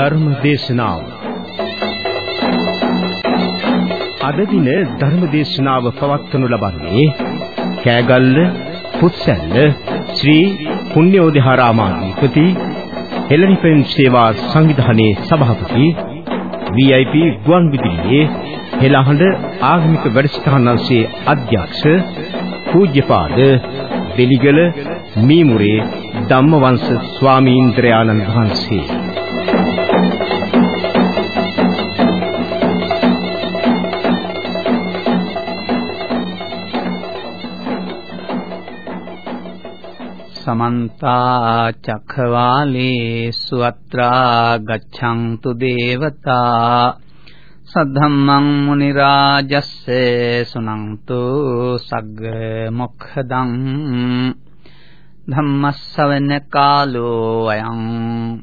ධර්ම දේශනාව. අද දින ධර්ම දේශනාව පවත්වනු ලබන්නේ කෑගල්ල පුත්සැල්ල ශ්‍රී පුණ්‍යෝදහාරාමාධිපති හෙළනිපෙන් සේවා සංවිධානයේ සභාපති VIP ගුවන් විදුලියේ හෙළහඬ ආගමික වැඩසටහන් අංශයේ අධ්‍යක්ෂ පූජ්‍යපාද දෙලිගල මීමුරේ ධම්මවංශ ස්වාමීන්ද්‍රයාණන් වහන්සේ. සමන්ත චක්ඛවාලේසු අත්‍රා ගච්ඡන්තු දේවතා සද්ධම්මං මුනි රාජස්ස සුනන්තු සග්ග මොක්ඛදං ධම්මස්සවන කාලෝ අයං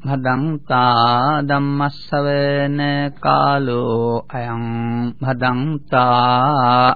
භදංතා ධම්මස්සවන කාලෝ අයං භදංතා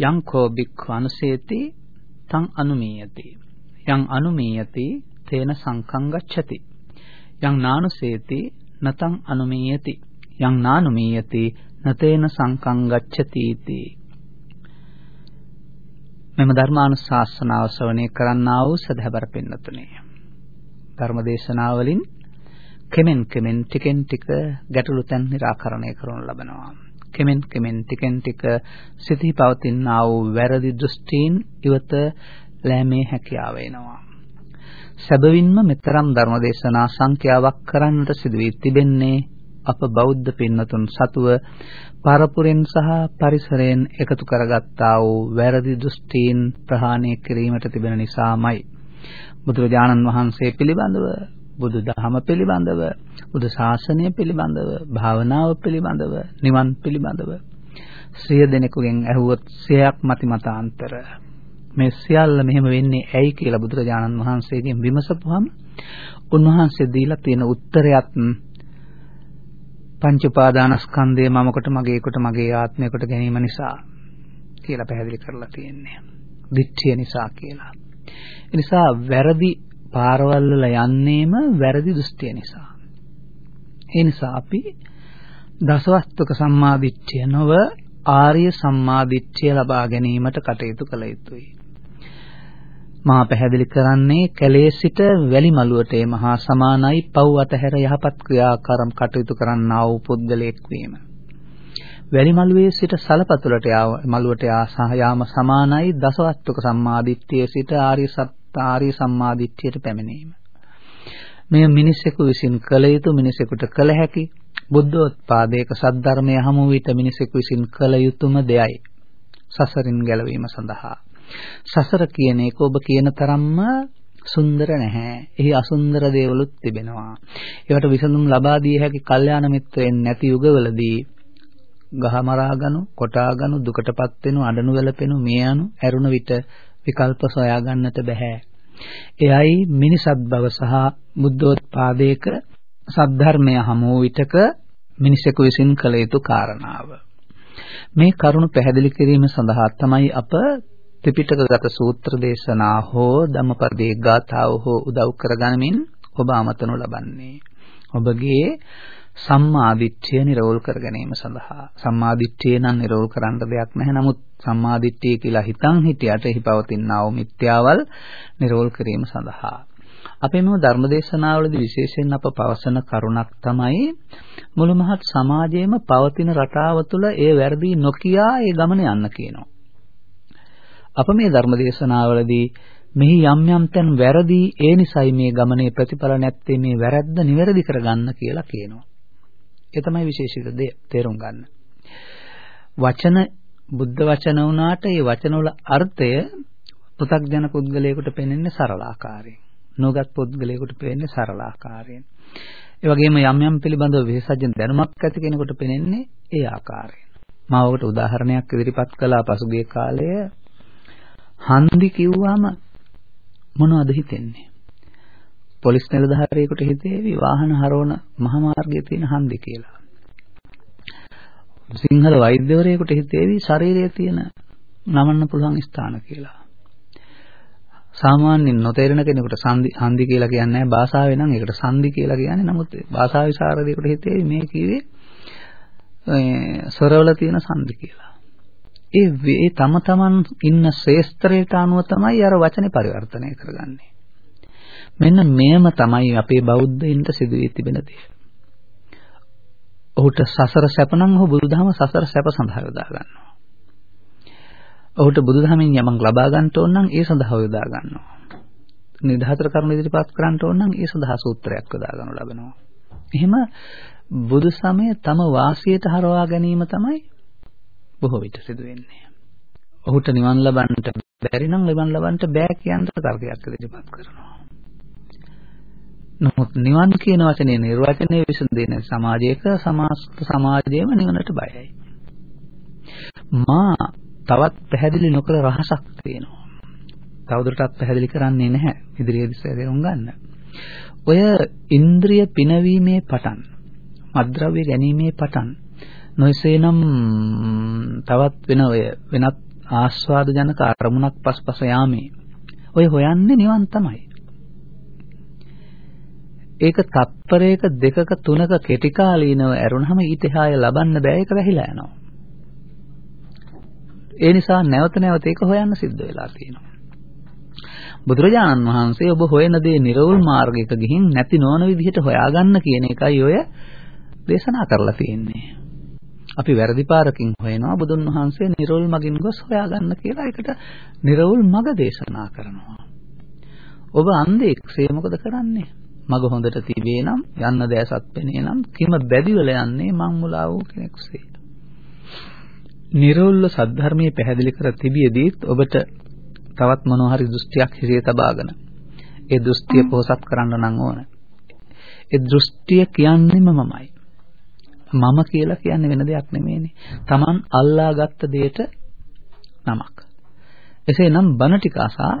යං කෝ බික්ඛු අනුසේති තං අනුමීයති. යං අනුමීයති තේන සංඛං ගච්ඡති. යං නානුසේති නතං අනුමීයති. යං නානුමීයති නතේන සංඛං ගච්ඡති තී මෙම ධර්මානුශාසනාව ශ්‍රවණය කරන්නා වූ සදහබර පින්නතුනේ. ධර්මදේශනාවලින් කෙමෙන් කෙමෙන් ටිකෙන් ටික ගැටලු තැන් निराකරණය කරනු ලබනවා. කෙමෙන් කෙමෙන් ටිකෙන් ටික සිතී පවතිනා වූ වැරදි දෘෂ්ටීන් ඉවත ලෑමේ හැකියාව එනවා. සැබවින්ම මෙතරම් ධර්මදේශනා සංඛ්‍යාවක් කරන්නට සිදු වී තිබෙන්නේ අප බෞද්ධ පින්නතුන් සතුව පරපුරෙන් සහ පරිසරයෙන් එකතු කරගත්තා වූ වැරදි දෘෂ්ටීන් ප්‍රහාණය කිරීමට තිබෙන නිසාමයි. බුදුරජාණන් වහන්සේ පිළිබඳව බුදු දහම පිළිබඳව බුදු ශාසනය පිළිබඳව භාවනාව පිළිබඳව නිවන් පිළිබඳව සිය දෙනෙකුගෙන් ඇහුවොත් සියයක් මති මතාන්තර මේ සියල්ල මෙහෙම වෙන්නේ ඇයි කියලා බුදුරජාණන් වහන්සේගෙන් විමසපුවම උන්වහන්සේ දීලා තියෙන උත්තරයත් පංච උපාදානස්කන්ධය මමකට මගේකට මගේ ආත්මයකට ගැනීම නිසා කියලා පැහැදිලි කරලා තියෙන්නේ. දිට්ඨිය නිසා කියලා. ඒ නිසා වැරදි පාරවල් වල යන්නේම වැරදි දෘෂ්ටිය නිසා. ඒ නිසා අපි දසවස්තුක සම්මාදිට්ඨිය නොව ආර්ය සම්මාදිට්ඨිය ලබා ගැනීමට කටයුතු කළ යුතුයි. මා පැහැදිලි කරන්නේ කැලේ සිට වැලි මළුවට ඒ මහා සමානයි පව් අතහැර යහපත් ක්‍රියාකාරම් කටයුතු කරන්නා වූ පුද්ගලයෙක් වීම. වැලි මළුවේ සිට සලපතුලට මළුවට යාම සමානයි දසවස්තුක සම්මාදිට්ඨිය සිට ආර්ය ආර්ය සම්මාදිට්ඨියට පැමිණීම. මෙය මිනිසෙකු විසින් කළ යුතු මිනිසෙකුට කළ හැකි බුද්ධෝත්පාදයක සද්ධර්මය හමු විට මිනිසෙකු විසින් කළ යුතුම දෙයයි. සසරින් ගැලවීම සඳහා. සසර කියන එක ඔබ කියන තරම්ම සුන්දර නැහැ. එහි අසුන්දර දේවලුත් තිබෙනවා. ඒවට විසඳුම් ලබා දිය හැකි කල්යාණ මිත්‍රයන් නැති යුගවලදී ගහ මරා ගනු, කොටා ගනු, දුකටපත් වෙනු, අඬනු වැළපෙනු, මිය යනු, ඇරුණ විට විකල්ප සොයා ගන්නට බෑ. එයයි මිනිසත් බව සහ බුද්ධෝත්පාදයක සද්ධර්මය හමු විටක මිනිසෙකු විසින් කළ යුතු කාරණාව. මේ කරුණ පැහැදිලි කිරීම සඳහා තමයි අප ත්‍රිපිටකගත සූත්‍ර දේශනා හෝ ධම්මපදයේ ගාථාව හෝ උදව් කරගනිමින් ඔබ අමතනු ලබන්නේ. ඔබගේ සම්මාදිට්ඨිය නිරවුල් කර ගැනීම සඳහා සම්මාදිට්ඨිය නම් නිරවුල් කරන්න දෙයක් නැහැ නමුත් සම්මාදිට්ඨිය කියලා හිතන් හිටියට එහි පවතිනා වූ මිත්‍යාවල් නිරවුල් කිරීම සඳහා අපේ මේ ධර්මදේශනාවලදී විශේෂයෙන් අප පවසන කරුණක් තමයි මුළු මහත් සමාජයේම පවතින රටාව තුළ ඒ වැරදි නොකියා ඒ ගමන යන්න කියනවා. අප මේ ධර්මදේශනාවලදී මෙහි යම් යම් තැන් වැරදි ඒ නිසයි මේ ගමනේ ප්‍රතිඵල නැත්තේ මේ වැරද්ද නිවැරදි කරගන්න කියලා කියනවා. ඒ තමයි විශේෂිත දේ තේරුම් ගන්න. වචන බුද්ධ වචන වුණාට ඒ වචනවල අර්ථය පෘථග්ජන පුද්ගලයෙකුට පෙනෙන්නේ සරල ආකාරයෙන්. නොගත් පුද්ගලයෙකුට පෙනෙන්නේ සරල ආකාරයෙන්. ඒ වගේම යම් යම් පිළිබඳව විශේෂඥ දැනුමක් ඇති කෙනෙකුට පෙනෙන්නේ ඒ ආකාරයෙන්. මම ඔකට උදාහරණයක් ඉදිරිපත් කළා පසුගිය කාලයේ හන්දි කිව්වම මොනවද හිතෙන්නේ? පොලිස් නිලධාරියෙකුට හිතේවි වාහන හරවන මහමාර්ගයේ තියෙන හන්දි කියලා. සිංහල වෛද්‍යවරයෙකුට හිතේවි ශරීරයේ තියෙන නමන්න පුළුවන් ස්ථාන කියලා. සාමාන්‍යයෙන් නොතේරෙන කෙනෙකුට සන්දි හන්දි කියලා කියන්නේ නැහැ භාෂාවේ නම් ඒකට සන්දි කියලා කියන්නේ නමුත් භාෂා විශාරදයෙකුට හිතේවි මේ කිව්වේ ස්වරවල තියෙන සන්දි කියලා. ඒ ඒ තම තමන් ඉන්න ශේස්ත්‍රයට අනුව තමයි අර වචනේ පරිවර්තනය කරගන්නේ. මෙන්න මේම තමයි අපේ බෞද්ධයින්ට සිදුවී තිබෙන දේ. ඔහුට සසර සැප නම් ඔහු බුදුදහම සසර සැප සඳහා යොදා ගන්නවා. ඔහුට බුදුදහමෙන් යමක් ලබා ගන්න ඕන නම් ඒ සඳහා යොදා ගන්නවා. නිදහතර කරුණු ඉදිරිපත් කරන්න ඕන නම් ඒ සඳහා සූත්‍රයක් යොදා ගන්නු ලබනවා. එහෙම බුදු සමය තම වාසියට හරවා ගැනීම තමයි බොහෝ විට සිදු වෙන්නේ. ඔහුට නිවන් ලබන්නට බැරි නම් නිවන් ලබන්නට බෑ කියන තර්කයක් ඉදිරිපත් කරනවා. නමුත් නිවන් කියන වචනේ නිර්වචනය විසඳෙන සමාජයක සමාස්ත සමාජයේම නිවනට බයයි. මා තවත් පැහැදිලි නොකළ රහසක් තියෙනවා. තවදුරටත් පැහැදිලි කරන්නේ නැහැ. ඉදිරියේදී තේරුම් ගන්න. ඔය ඉන්ද්‍රිය පිනවීමේ පටන් මද්ද්‍රව්‍ය ගැනීමේ පටන් නොයසේනම් තවත් වෙන ඔය වෙනත් ආස්වාද ජනක අරමුණක් පස්පස යාමේ ඔය හොයන්නේ නිවන් තමයි. ඒක තත්පරයක දෙකක තුනක කෙටි කාලීනව ඇරුණාම ඊට එහාය ලබන්න බෑ ඒක වැහිලා යනවා. ඒ නිසා නැවත නැවත ඒක හොයන්න සිද්ධ වෙලා තියෙනවා. බුදුරජාණන් වහන්සේ ඔබ හොයන දේ නිර්වෘල් මාර්ගයක ගිහින් නැති නොවන විදිහට හොයාගන්න කියන එකයි ඔය දේශනා කරලා තියෙන්නේ. අපි වැරදි පාරකින් හොයනවා බුදුන් වහන්සේ නිර්වෘල් මගින් ගොස් හොයාගන්න කියලා ඒකට නිර්වෘල් මග දේශනා කරනවා. ඔබ අන්ධෙක්සේ මොකද කරන්නේ? මග හොඳට තිබේ නම් යන්න දැසත් පෙනේ නම් කිම බැදිවල යන්නේ මං මුලා වූ කෙනෙකුසේ. නිර්වෘල්ව සද්ධර්මයේ පැහැදිලි කර තිබියදීත් ඔබට තවත් මොනවා හරි දෘෂ්ටියක් හිරිය තබාගෙන ඒ දෘෂ්ටිය පොහසත් කරන්න නම් ඕන. ඒ දෘෂ්ටිය කියන්නේම මමයි. මම කියලා කියන්නේ වෙන දෙයක් නෙමෙයිනේ. Taman අල්ලාගත්ත දෙයට නමක්. එසේනම් බණ ටික අසා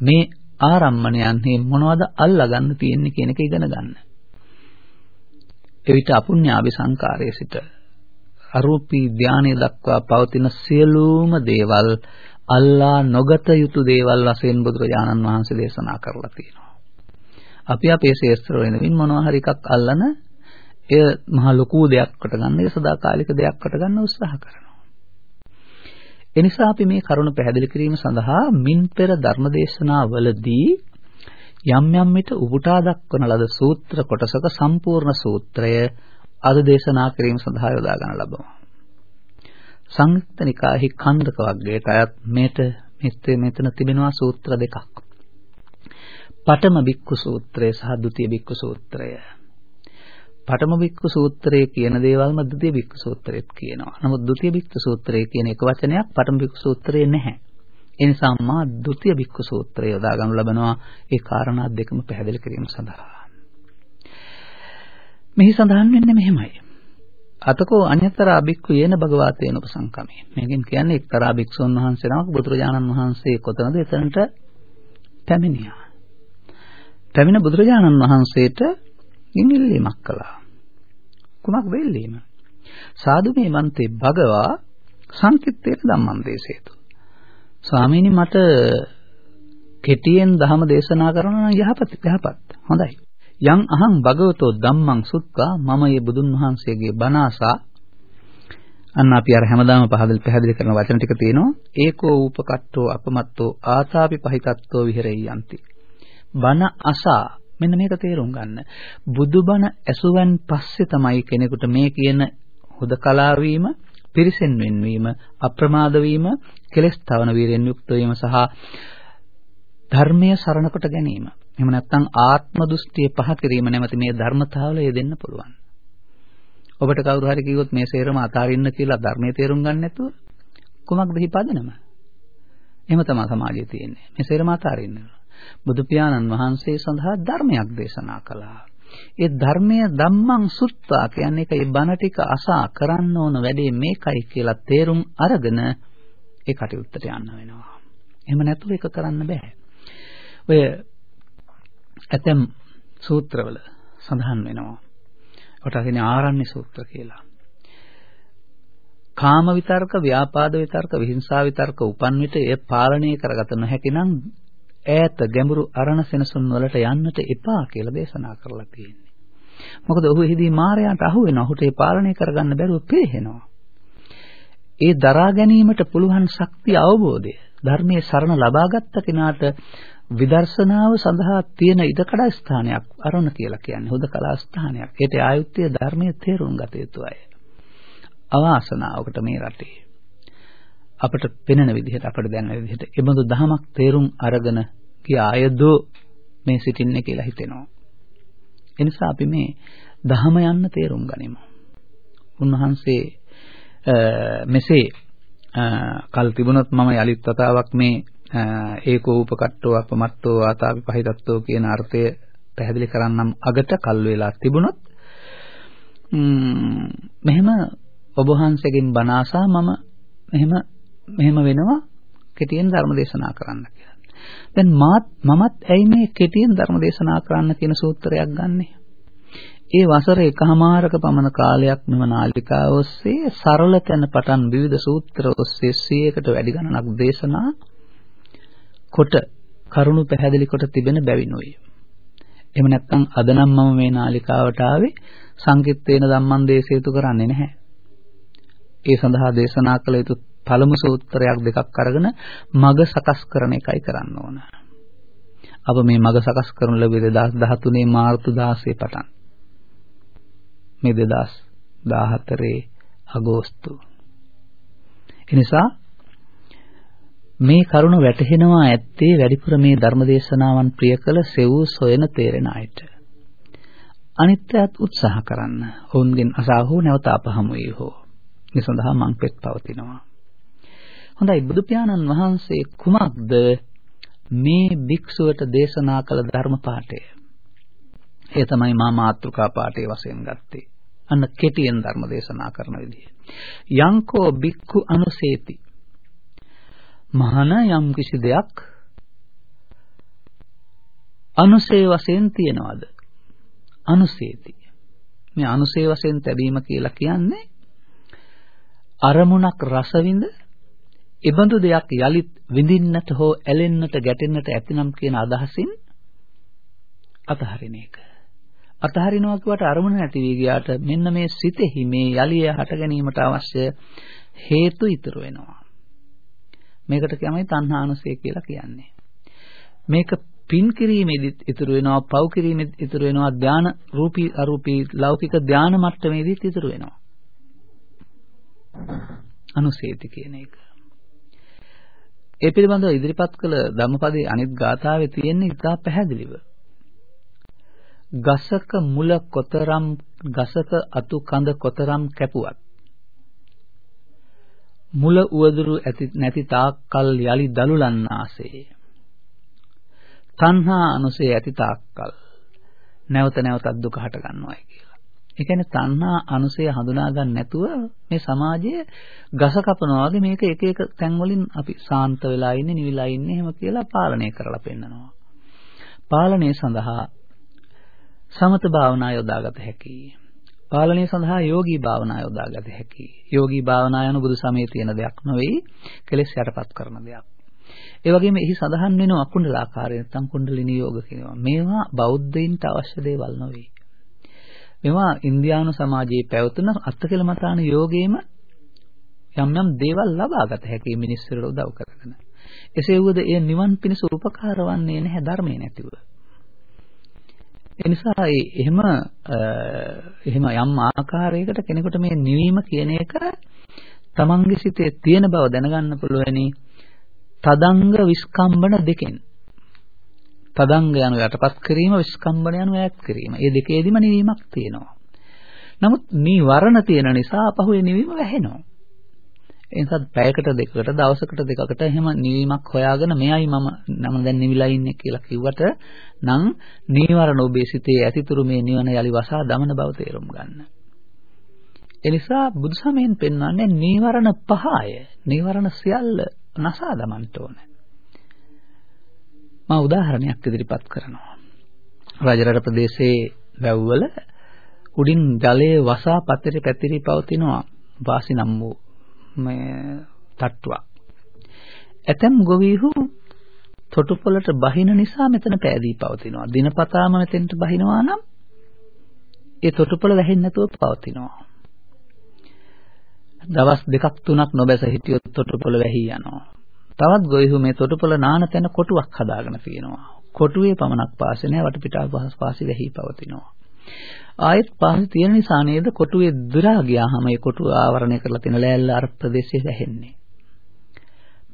මේ ආරම්මණයන්හි මොනවද අල්ලාගන්න තියෙන්නේ කියන එක ඉගෙන ගන්න. එවිට අපුඤ්ඤාභි සංකාරයේ සිට අරූපී ධානය දක්වා පවතින සියලුම දේවල් අල්ලා නොගත යුතු දේවල් වශයෙන් බුදුරජාණන් වහන්සේ දේශනා කරලා තියෙනවා. අපි අපේ ශේස්ත්‍ර වෙනවින් මොනවා හරි එකක් අල්ලන එය මහ ලොකු දෙයක් කොට ගන්න, ඒ සදාකාලික දෙයක් කොට ගන්න උත්සාහ කරනවා. එනිසා අපි මේ කරුණ පැහැදිලි කිරීම සඳහා මින් පෙර ධර්මදේශනාවලදී යම් යම් විට උපුටා දක්වන ලද සූත්‍ර කොටසක සම්පූර්ණ සූත්‍රය අද දේශනා කිරීම සඳහා යොදා ගන්න ලබමු. සංයුක්ත නිකාහි කන්දක වර්ගයට අයත් මේට මෙතේ මෙතන තිබෙනවා සූත්‍ර දෙකක්. පඨම බික්කු සූත්‍රය සහ ဒုတိ ය බික්කු සූත්‍රය. පඨම වික්ඛු සූත්‍රයේ කියන දේවල්ම ද්විතීය වික්ඛු සූත්‍රයේත් කියනවා. නමුත් ද්විතීය වික්ඛු සූත්‍රයේ කියන එක වචනයක් පඨම වික්ඛු සූත්‍රයේ නැහැ. ඒ නිසා මා ද්විතීය වික්ඛු සූත්‍රය යොදා ගන්න ලබනවා ඒ කාරණා දෙකම පැහැදිලි කිරීම සඳහා. මෙහි සඳහන් වෙන්නේ මෙහෙමයි. අතකෝ අඤ්‍යතරා භික්ඛු යේන භගවතේන උපසංකමේ. මේකෙන් කියන්නේ එක්තරා භික්ෂුන් වහන්සේ නමක් බුදුරජාණන් වහන්සේ කොතනද එතනට පැමිණියා. පැමිණ බුදුරජාණන් වහන්සේට ඉල්ලීමක් කළා. කුමක් වෙල්ලීම? සාදු මේ මන්තේ භගවා සංකිට්ඨේන ධම්මං දේශේතු. ස්වාමීනි මට කෙටියෙන් ධම දේශනා කරන යහපත් යහපත්. හොඳයි. යං අහං භගවතෝ ධම්මං සුත්වා මම මේ බුදුන් වහන්සේගේ බණ අසා අන්න අපි අර හැමදාම පහදල් පැහැදිලි කරන වචන ටික තියෙනවා ඒකෝ ූපකට්ටෝ අපමත්තෝ ආතාපි පහිතත්තෝ විහෙරෙය්‍යන්ති බණ අසා මෙන්න මේක තේරුම් ගන්න බුදුබණ ඇසුවන් පස්සේ තමයි කෙනෙකුට මේ කියන හුදකලා වීම පිරිසෙන් වෙන්වීම අප්‍රමාද වීම කෙලස් තවන වීරෙන් යුක්ත වීම සහ ධර්මයේ සරණ කොට ගැනීම එහෙම නැත්නම් ආත්ම දෘෂ්ටිය පහ කිරීම නැමැති මේ ධර්මතාවලය දෙන්න පුළුවන්. ඔබට කවුරු හරි කිව්වොත් මේ සේරම අතාරින්න කියලා ධර්මයේ තේරුම් ගන්න නැතුව කුමක්ද හිපදනම? එහෙම තමයි සමාජයේ තියෙන්නේ. මේ සේරම අතාරින්න. බුදු පියාණන් වහන්සේ සඳහා ධර්මයක් දේශනා කළා. ඒ ධර්මය ධම්මං සුත්තා කියන්නේ ඒක ඒ බණ ටික අසා කරන්න ඕන වැඩේ මේකයි කියලා තේරුම් අරගෙන ඒ කටයුත්තට යන්න වෙනවා. එහෙම නැතුව ඒක කරන්න බෑ. ඔය ඇතම් සූත්‍රවල සඳහන් වෙනවා. කොට කියන්නේ ආරණ්‍ය සූත්‍ර කියලා. කාම විතර්ක, ව්‍යාපාද විතර්ක, විහිංසා විතර්ක උපන් විට එය පාලනය කරගත නොහැකි නම් ඈත ගැඹුරු අරණ සෙනසුන් වලට යන්නට එපා කියලා දේශනා කරලා තියෙන්නේ. මොකද ඔහු එහිදී මායයට අහු වෙනවා. ඔහුට ඒ පාලනය කරගන්න බැරුව පිළිහෙනවා. ඒ දරා ගැනීමට පුළුවන් ශක්තිය අවබෝධය ධර්මයේ සරණ ලබාගත් කෙනාට විදර්ශනාව සඳහා තියෙන ඉඩකඩ ස්ථානයක් අරණ කියලා කියන්නේ හුදකලා ස්ථානයක්. ඒට ආයුත්තේ ධර්මයේ තේරුම් ගත යුතු අය. අවාසනාවකට මේ රටේ අපට පෙනෙන විදිහට අපට දැනෙන විදිහට ඒබඳු දහමක් තේරුම් අරගෙන ගිය අයදෝ මේ සිටින්නේ කියලා හිතෙනවා. ඒ නිසා අපි මේ දහම යන්න තේරුම් ගනිමු. උන්වහන්සේ මෙසේ කල් තිබුණොත් මම යලිත් වතාවක් මේ ඒකෝ උපකට්ටෝ අපමත්තෝ ආතාපි පහිතත්තෝ කියන අර්ථය පැහැදිලි කරන්නම් අගට කල් වේලා තිබුණොත් මෙහෙම ඔබ වහන්සේගෙන් බණ ආසා මම මෙහෙම මෙහෙම වෙනවා කෙටියෙන් ධර්ම දේශනා කරන්න කියලා. දැන් මාත් මමත් ඇයි මේ කෙටියෙන් ධර්ම දේශනා කරන්න කියන සූත්‍රයක් ගන්නෙ? ඒ වසර එකහමාරක පමණ කාලයක් මෙම නාලිකාව ඔස්සේ සරල තැන පටන් විවිධ සූත්‍ර ඔස්සේ 100කට වැඩි ගණනක් දේශනා කොට කරුණු පැහැදිලි කොට තිබෙන බැවිනුයි. එහෙම නැත්නම් අද නම් මම මේ නාලිකාවට ආවේ සංකිට්ඨේන ධම්මං දේශේතු කරන්නේ නැහැ. ඒ සඳහා දේශනා කළ යුතු පළමු සූත්‍රයක් දෙකක් අරගෙන මග සකස් කරන එකයි කරන්න ඕන. අප මේ මග සකස් කරන ලැබෙ 2013 මාර්තු 16 පටන් මේ 2014 අගෝස්තු එනිසා මේ කරුණ වැටහෙනවා ඇත්තේ වැඩිපුර මේ ධර්මදේශනාවන් ප්‍රිය කළ සෙව් සොයන තේරෙන අයට. අනිත්‍යත් උත්සාහ කරන්න. ඔවුන්ගෙන් අසා හෝ නැවත අපහමු වේ හෝ. මේ සඳහා මං පෙත් පවතිනවා. හොඳයි බුදු පියාණන් වහන්සේ කුමක්ද මේ භික්ෂුවට දේශනා කළ ධර්ම පාඨය? ඒ තමයි මා මාත්‍රිකා පාඨයේ වශයෙන් ගත්තේ. අන්න කෙටියෙන් ධර්ම දේශනා කරන විදිහ. යංකෝ බික්ඛු අනුසේති මහාන යම් කිසි දෙයක් අනුසේ වශයෙන් තියනවාද අනුසේති මේ අනුසේ වශයෙන් තැබීම කියලා කියන්නේ අරමුණක් රසවිඳ ඉබඳු දෙයක් යලිත් විඳින්නට හෝ ඇලෙන්නට ගැටෙන්නට ඇතිනම් කියන අදහසින් අතහරින එක. අතහරිනවා කියවට අරමුණ නැති වී ගියාට මෙන්න මේ සිතෙහි මේ යලිය හට ගැනීමට අවශ්‍ය හේතු ඉතුරු වෙනවා. මේකට තමයි තණ්හානුසය කියලා කියන්නේ. මේක පින් කිරීමේදීත් ඉතුරු වෙනවා, පව් කිරීමේදීත් ඉතුරු වෙනවා, ධාන රූපී අරූපී ලෞකික ධාන මට්ටමේදීත් ඉතුරු වෙනවා. අනුසේති කියන එක. ඒ පිළිබඳව ඉදිරිපත් කළ ධම්මපදයේ අනිත් ගාථාවේ තියෙන්නේ ඉතා පැහැදිලිව. ගසක මුල කොතරම් ගසක අතු කඳ කොතරම් කැපුවත් මුල උවදුරු ඇති නැති තාක්කල් යලි දලුලන්නාසේ තණ්හා අනුසය ඇති තාක්කල් නැවත නැවතත් දුක හට ගන්නවායි කියලා. ඒ කියන්නේ තණ්හා අනුසය හඳුනා ගන්න නැතුව මේ සමාජයේ ගස කපනවා වගේ මේක එක එක තැන් වලින් අපි සාන්ත වෙලා ඉන්නේ නිවිලා ඉන්නේ එහෙම කියලා පාලනය කරලා පෙන්නනවා. පාලනය සඳහා සමත භාවනා යොදාගත හැකියි. පාලනය සඳහා යෝගී භාවනා යොදාගත හැකියි. යෝගී භාවනා යන බුදු සමයේ තියෙන දෙයක් නෙවෙයි කෙලෙස් යටපත් කරන දෙයක්. ඒ වගේම එහි සඳහන් වෙන අකුණ්ඩලාකාරය නැත්නම් කුණ්ඩලිනී යෝග කියනවා. මේවා බෞද්ධයින්ට අවශ්‍ය දේවල් නෙවෙයි. මේවා ඉන්දියානු සමාජයේ පැවතුන අත්කලමතාන යෝගයේම යම් යම් දේවල් ලබාගත හැකි මිනිස්සුන්ට උදව් කරගෙන. එසේ වුවද එය නිවන් පිණිස උපකාර වන්නේ නැහැ ධර්මයේ නැතිව. ඒ නිසා එහෙම එහෙම යම් ආකාරයකට කෙනෙකුට මේ නිවීම කියන එක තමන්ගේ සිතේ තියෙන බව දැනගන්න පුළුවනි තදංග විස්කම්බන දෙකෙන් තදංග යනු යටපත් කිරීම විස්කම්බන යනු ඈත් කිරීම. මේ දෙකේදීම නිවීමක් තියෙනවා. නමුත් නීවරණ තියෙන නිසා අපහුවේ නිවීම වැහෙනවා. ඒ නිසා පැයකට දෙකකට දවසකට දෙකකට එහෙම නිවීමක් හොයාගෙන මෙයයි මම නම් දැන් නිවිලා ඉන්නේ කියලා කිව්වට නම් නීවරණ ඔබේ සිතේ ඇතිතුරු මේ නිවන යලි වසා දමන බව තේරුම් ගන්න. ඒ නිසා බුදුසමයෙන් පෙන්වන්නේ නීවරණ පහය. නීවරණ සියල්ල නසා දමන්න ඕනේ. මම උදාහරණයක් ඉදිරිපත් කරනවා. රජරට ප්‍රදේශයේ වැව්වල උඩින් ජලයේ වසා පතරි පැතිරි පවතිනවා වාසි නම් වූ මේ තට්ටුවක්. ඇතැම් ගොවීහු තොටුපළට බහින නිසා මෙතන පෑදී පවතිනවා. දිනපතාම මෙතෙන්ට බහිනවා නම් ඒ තොටුපළ වැහෙන්නේ නැතුව පවතිනවා. දවස් දෙකක් තුනක් නොබැස හිටියොත් තොටුපළ වැහි යනවා. තවත් ගොවිහු මේ තොටුපළ නාන තැන කොටුවක් හදාගෙන තියෙනවා. කොටුවේ පමණක් පාසෙ නැහැ වටපිටාව පහස් පාසෙ වැහි පවතිනවා. ආයෙත් පාසෙ තියෙන නිසා නේද කොටුවේ දුරා ගියාම ඒ කොටුව ආවරණය කරලා තියෙන ලෑල්ල අර ප්‍රදේශයේ වැහෙන්නේ.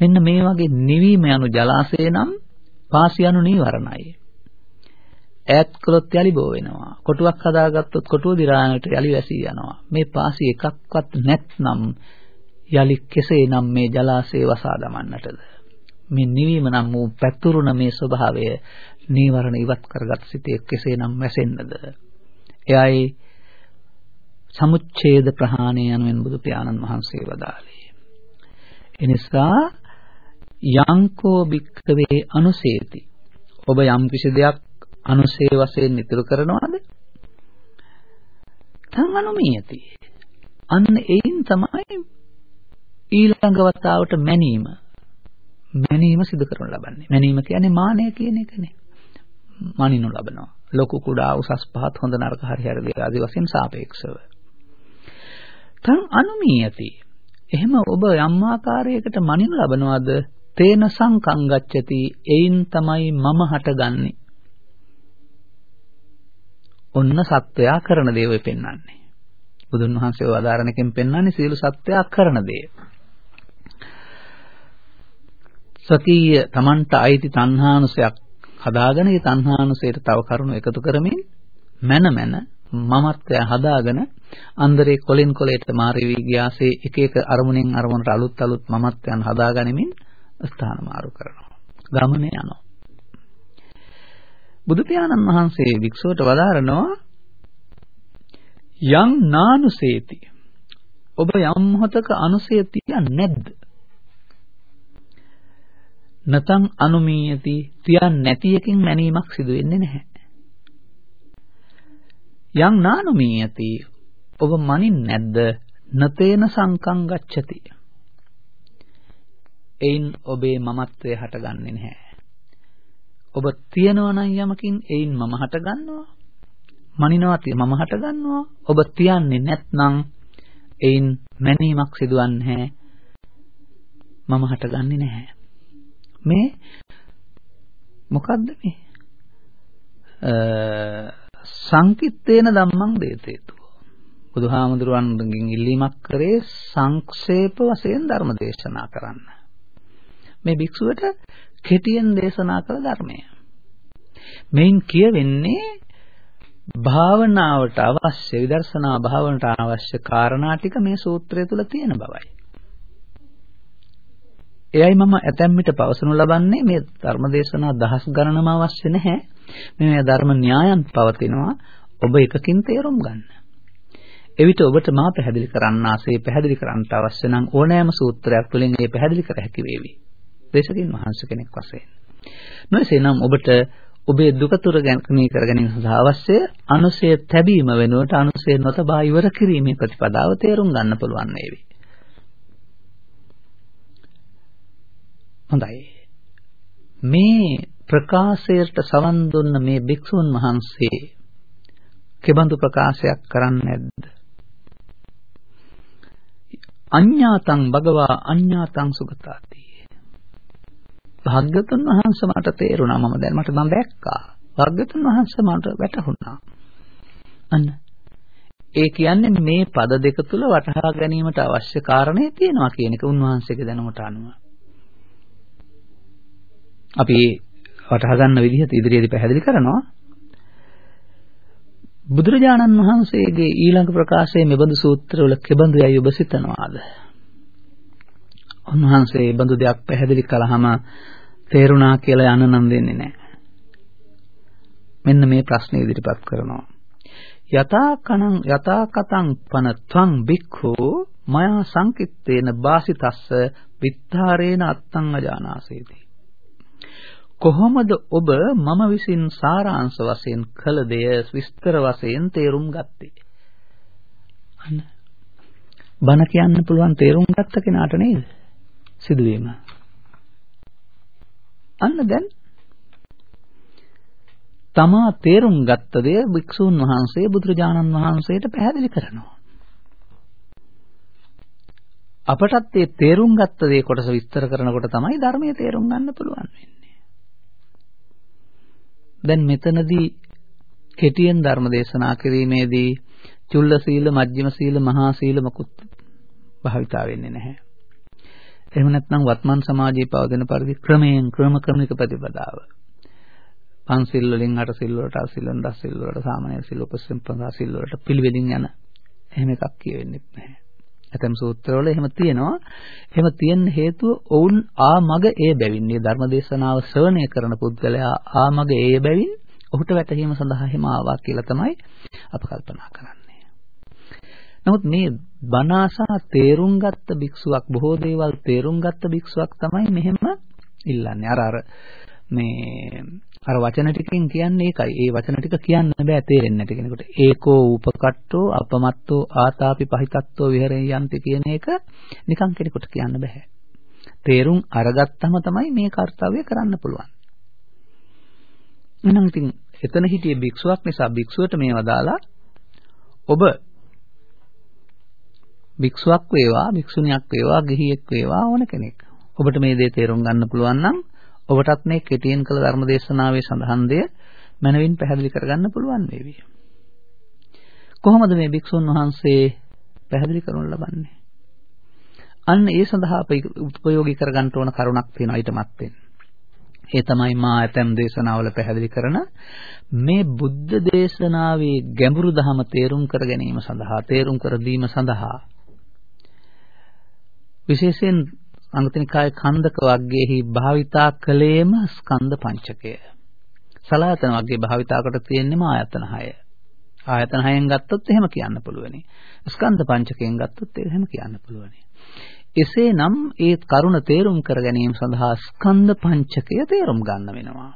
මෙන්න මේ වගේ නිවීම යනු ජලාශය නම් පාසි යනු නීවරණයි. ඈත් කළොත් යලි බෝ වෙනවා. කොටුවක් හදාගත්තොත් කොටුව දිරානට යලි වැසී යනවා. මේ පාසි එකක්වත් නැත්නම් යලි කෙසේනම් මේ ජලාශය වසා දමන්නටද? මේ නිවීම නම් වූ පැතුරුණ මේ ස්වභාවය නීවරණ ඉවත් කරගත් සිතේ කෙසේනම් වැසෙන්නද? එයයි සමුච්ඡේද ප්‍රහාණය යනුවෙන් බුදු පියාණන් වහන්සේ වදාළේ. එනිසා යංකෝ භික්ඛවේ අනුසේති. ඔබ යම් කිසි දෙයක් අනුසේ වශයෙන් නිතර කරනවාද? තං අනුමියති. අන්න එයින් තමයි ඊළඟ වතාවට මැනීම මැනීම සිදු කරනු ලබන්නේ. මැනීම කියන්නේ මානය කියන එකනේ. මනිනු ලබනවා. ලොකු කුඩා උසස් පහත් හොඳ නරක හරි හරි ආදී වශයෙන් සාපේක්ෂව. තං අනුමීයති. එහෙම ඔබ යම් ආකාරයකට මනිනු ලබනවාද තේන සංකං ගච්ඡති එයින් තමයි මම හටගන්නේ. ඔන්න සත්වයා කරන දේ ඔය පෙන්වන්නේ. බුදුන් වහන්සේ වදාරණකින් පෙන්වන්නේ සියලු සත්වයා කරන දේ. සකීය Tamanට අයිති තණ්හානුසයක් හදාගෙන ඒ තණ්හානුසයට තව කරුණු එකතු කරමින් මන මන මමත්වය හදාගෙන අන්දරේ කොලෙන් කොලයට මාරි වී ගියාසේ එක එක අරමුණෙන් අරමුණට අලුත් අලුත් මමත්වයන් හදාගනිමින් ස්ථාන මාරු කරනවා. ගමනේ යනවා. බුදු පියාණන් වහන්සේ වික්ෂුවට වදාරනවා යං නානුසේති ඔබ යම් මොහතක අනුසය තියන්නේ නැද්ද නතං අනුමීයති තියන්නේ නැති එකකින් මැනීමක් සිදු වෙන්නේ නැහැ. යං නානුමීයති ඔබ මනින් නැද්ද නතේන සංකං ගච්ඡති. එයින් ඔබේ මමත්වය හටගන්නේ නැහැ. ඔබ තියනවා නම් යමකින් එයින් මම හට ගන්නවා. මනිනවා මම හට ගන්නවා. ඔබ තියන්නේ නැත්නම් එයින් මැනීමක් සිදුවන්නේ නැහැ. මම හටගන්නේ නැහැ. මේ මොකද්ද මේ? සංකිට්ඨේන ධම්මං දේතේතු. බුදුහාමුදුරුවන්ගෙන් ඉල්ලීමක් කරේ සංක්ෂේප වශයෙන් ධර්ම දේශනා කරන්න. මේ භික්ෂුවට කෙටියෙන් දේශනා කළ ධර්මය. මෙයින් කියවෙන්නේ භාවනාවට අවශ්‍ය විදර්ශනා භාවනාවට අවශ්‍ය කාරණා ටික මේ සූත්‍රය තුල තියෙන බවයි. එයයි මම ඇතැම් විට පවසනු ලබන්නේ මේ ධර්මදේශනා දහස් ගණනම අවශ්‍ය නැහැ. මේ ධර්ම න්‍යායන් පවතිනවා ඔබ එකකින් තේරුම් ගන්න. එවිට ඔබට මා පැහැදිලි කරන්න ආසේ පැහැදිලි කරන්නට අවශ්‍ය නම් ඕනෑම සූත්‍රයක් තුළින් ඒ පැහැදිලි කර හැකි වේවි. දේශකින් වහන්සේ කෙනෙක් වශයෙන්. නොයසේනම් ඔබට ඔබේ දුක තුර ගැනීම කර ගැනීම සඳහා අවශ්‍ය අනුසය තැබීම වෙනුවට අනුසය නොතබා ඉවර කිරීමේ ප්‍රතිපදාව තේරුම් ගන්න පුළුවන් වේවි. හොඳයි. මේ ප්‍රකාශයට සවන් දුන්න මේ භික්ෂුන් වහන්සේ කෙබඳු ප්‍රකාශයක් කරන්නේ නැද්ද? අඤ්ඤාතං භගවා අඤ්ඤාතං සුගතාති භාග්‍යතුන් වහන්සේ මට තේරුණා මම දැන් මට මම දැක්කා. භාග්‍යතුන් වහන්සේ මට වැටහුණා. අන්න ඒ කියන්නේ මේ පද දෙක තුල වටහා ගැනීමට අවශ්‍ය කාරණේ තියෙනවා කියන එක උන්වහන්සේගේ දැනුමට අනුව. අපි වටහා ගන්න විදිහට ඉදිරියේදී පැහැදිලි කරනවා. බුදුරජාණන් වහන්සේගේ ඊළඟ ප්‍රකාශයේ මෙබඳු සූත්‍රවල කෙබඳු යයි ඔබ සිතනවාද? උන්වහන්සේ මේ බඳු දෙයක් පැහැදිලි කළාම තේරුණා කියලා යන්න නම් දෙන්නේ නැහැ. මෙන්න මේ ප්‍රශ්නේ ඉදිරිපත් කරනවා. යතා කනං යතා කතං පන ත්වං බික්ඛු මයා සංකිට්තේන වාසිතස්ස විත්තරේන අත්තං අජානාසේති. කොහොමද ඔබ මම විසින් සාරාංශ වශයෙන් කළ දෙය විස්තර වශයෙන් තේරුම් ගත්තේ? අන්න බණ කියන්න පුළුවන් තේරුම් ගත්ත කෙනාට නේද? සිදුවීම. අන්න දැන් තමා තේරුම් ගත්ත දේ භික්ෂූන් වහන්සේ බුදුරජාණන් වහන්සේට පැහැදිලි කරනවා. අපටත් මේ තේරුම් ගත්ත දේ කොටස විස්තර කරනකොට තමයි ධර්මයේ තේරුම් ගන්න පුළුවන් වෙන්නේ. දැන් මෙතනදී කෙටියෙන් ධර්ම දේශනා කිරීමේදී චුල්ල සීල, මජ්ක්‍ධිම සීල, මහා සීල මොකුත් භාවිතා වෙන්නේ නැහැ. එහෙම නැත්නම් වත්මන් සමාජයේ පවතින පරිදි ක්‍රමයෙන් ක්‍රම ක්‍රමික ප්‍රතිපදාව. පන්සිල් වලින් අට සිල් වලට අට සිල් වලට දස සිල් වලට සාමාන්‍ය සිල් උපසම්පදා සිල් වලට පිළිවෙලින් යන එහෙම එකක් කියෙන්නේ නැහැ. ඇතම් සූත්‍රවල එහෙම තියෙනවා. එහෙම තියෙන හේතුව ඔවුන් ආ මග ඒ බැවින් මේ ධර්මදේශනාව ශ්‍රවණය කරන පුද්ගලයා ආ මග ඒ බැවින් ඔහුට වැටහීම සඳහා එහෙම ආවා කියලා තමයි අප කල්පනා කරන්නේ. නමුත් මේ බණාසා තේරුම් ගත්ත භික්ෂුවක් බොහෝ දේවල් තේරුම් ගත්ත භික්ෂුවක් තමයි මෙහෙම ඉල්ලන්නේ. අර අර මේ අර වචන ටිකෙන් කියන්නේ ඒකයි. ඒ වචන ටික කියන්න බෑ තේරෙන්නේ නැති කෙනෙකුට. ඒකෝ උපකට්ටෝ අපමත්තෝ ආතාපි පහිතත්වෝ විහෙරේ යන්ති කියන එක නිකන් කෙනෙකුට කියන්න බෑ. තේරුම් අරගත්තම තමයි මේ කාර්යය කරන්න පුළුවන්. එහෙනම් ඉතින් එතන හිටියේ භික්ෂුවක් නිසා භික්ෂුවට මේවා දාලා ඔබ භික්ෂුවක් වේවා භික්ෂුණියක් වේවා ගිහියෙක් වේවා ඕන කෙනෙක්. ඔබට මේ දේ තේරුම් ගන්න පුළුවන් නම් ඔබටත් මේ කෙටියෙන් කළ ධර්මදේශනාවේ සඳහන් දෙය මනවින් පැහැදිලි කරගන්න පුළුවන් වේවි. කොහොමද මේ භික්ෂුන් වහන්සේ පැහැදිලි කරනු ලබන්නේ? අන්න ඒ සඳහා අපි උපයෝගී කරගන්න ඕන කරුණක් තියෙනවා ඊට මත්තෙන්. ඒ තමයි මා ඇතම් දේශනාවල පැහැදිලි කරන මේ බුද්ධ දේශනාවේ ගැඹුරු ධම තේරුම් කර ගැනීම සඳහා තේරුම් කර දීම සඳහා විශේෂයෙන් අංගතනිකායේ කන්දක වර්ගයේහි භාවිතා කලේම ස්කන්ධ පංචකය. සලායතන වර්ගයේ භාවිතා කොට තියෙන්නේම ආයතන 6. ආයතන 6ෙන් ගත්තොත් එහෙම කියන්න පුළුවනි. ස්කන්ධ පංචකයෙන් ගත්තොත් එහෙම කියන්න පුළුවනි. එසේනම් ඒ කරුණ තේරුම් කර ගැනීම සඳහා ස්කන්ධ පංචකය තේරුම් ගන්න වෙනවා.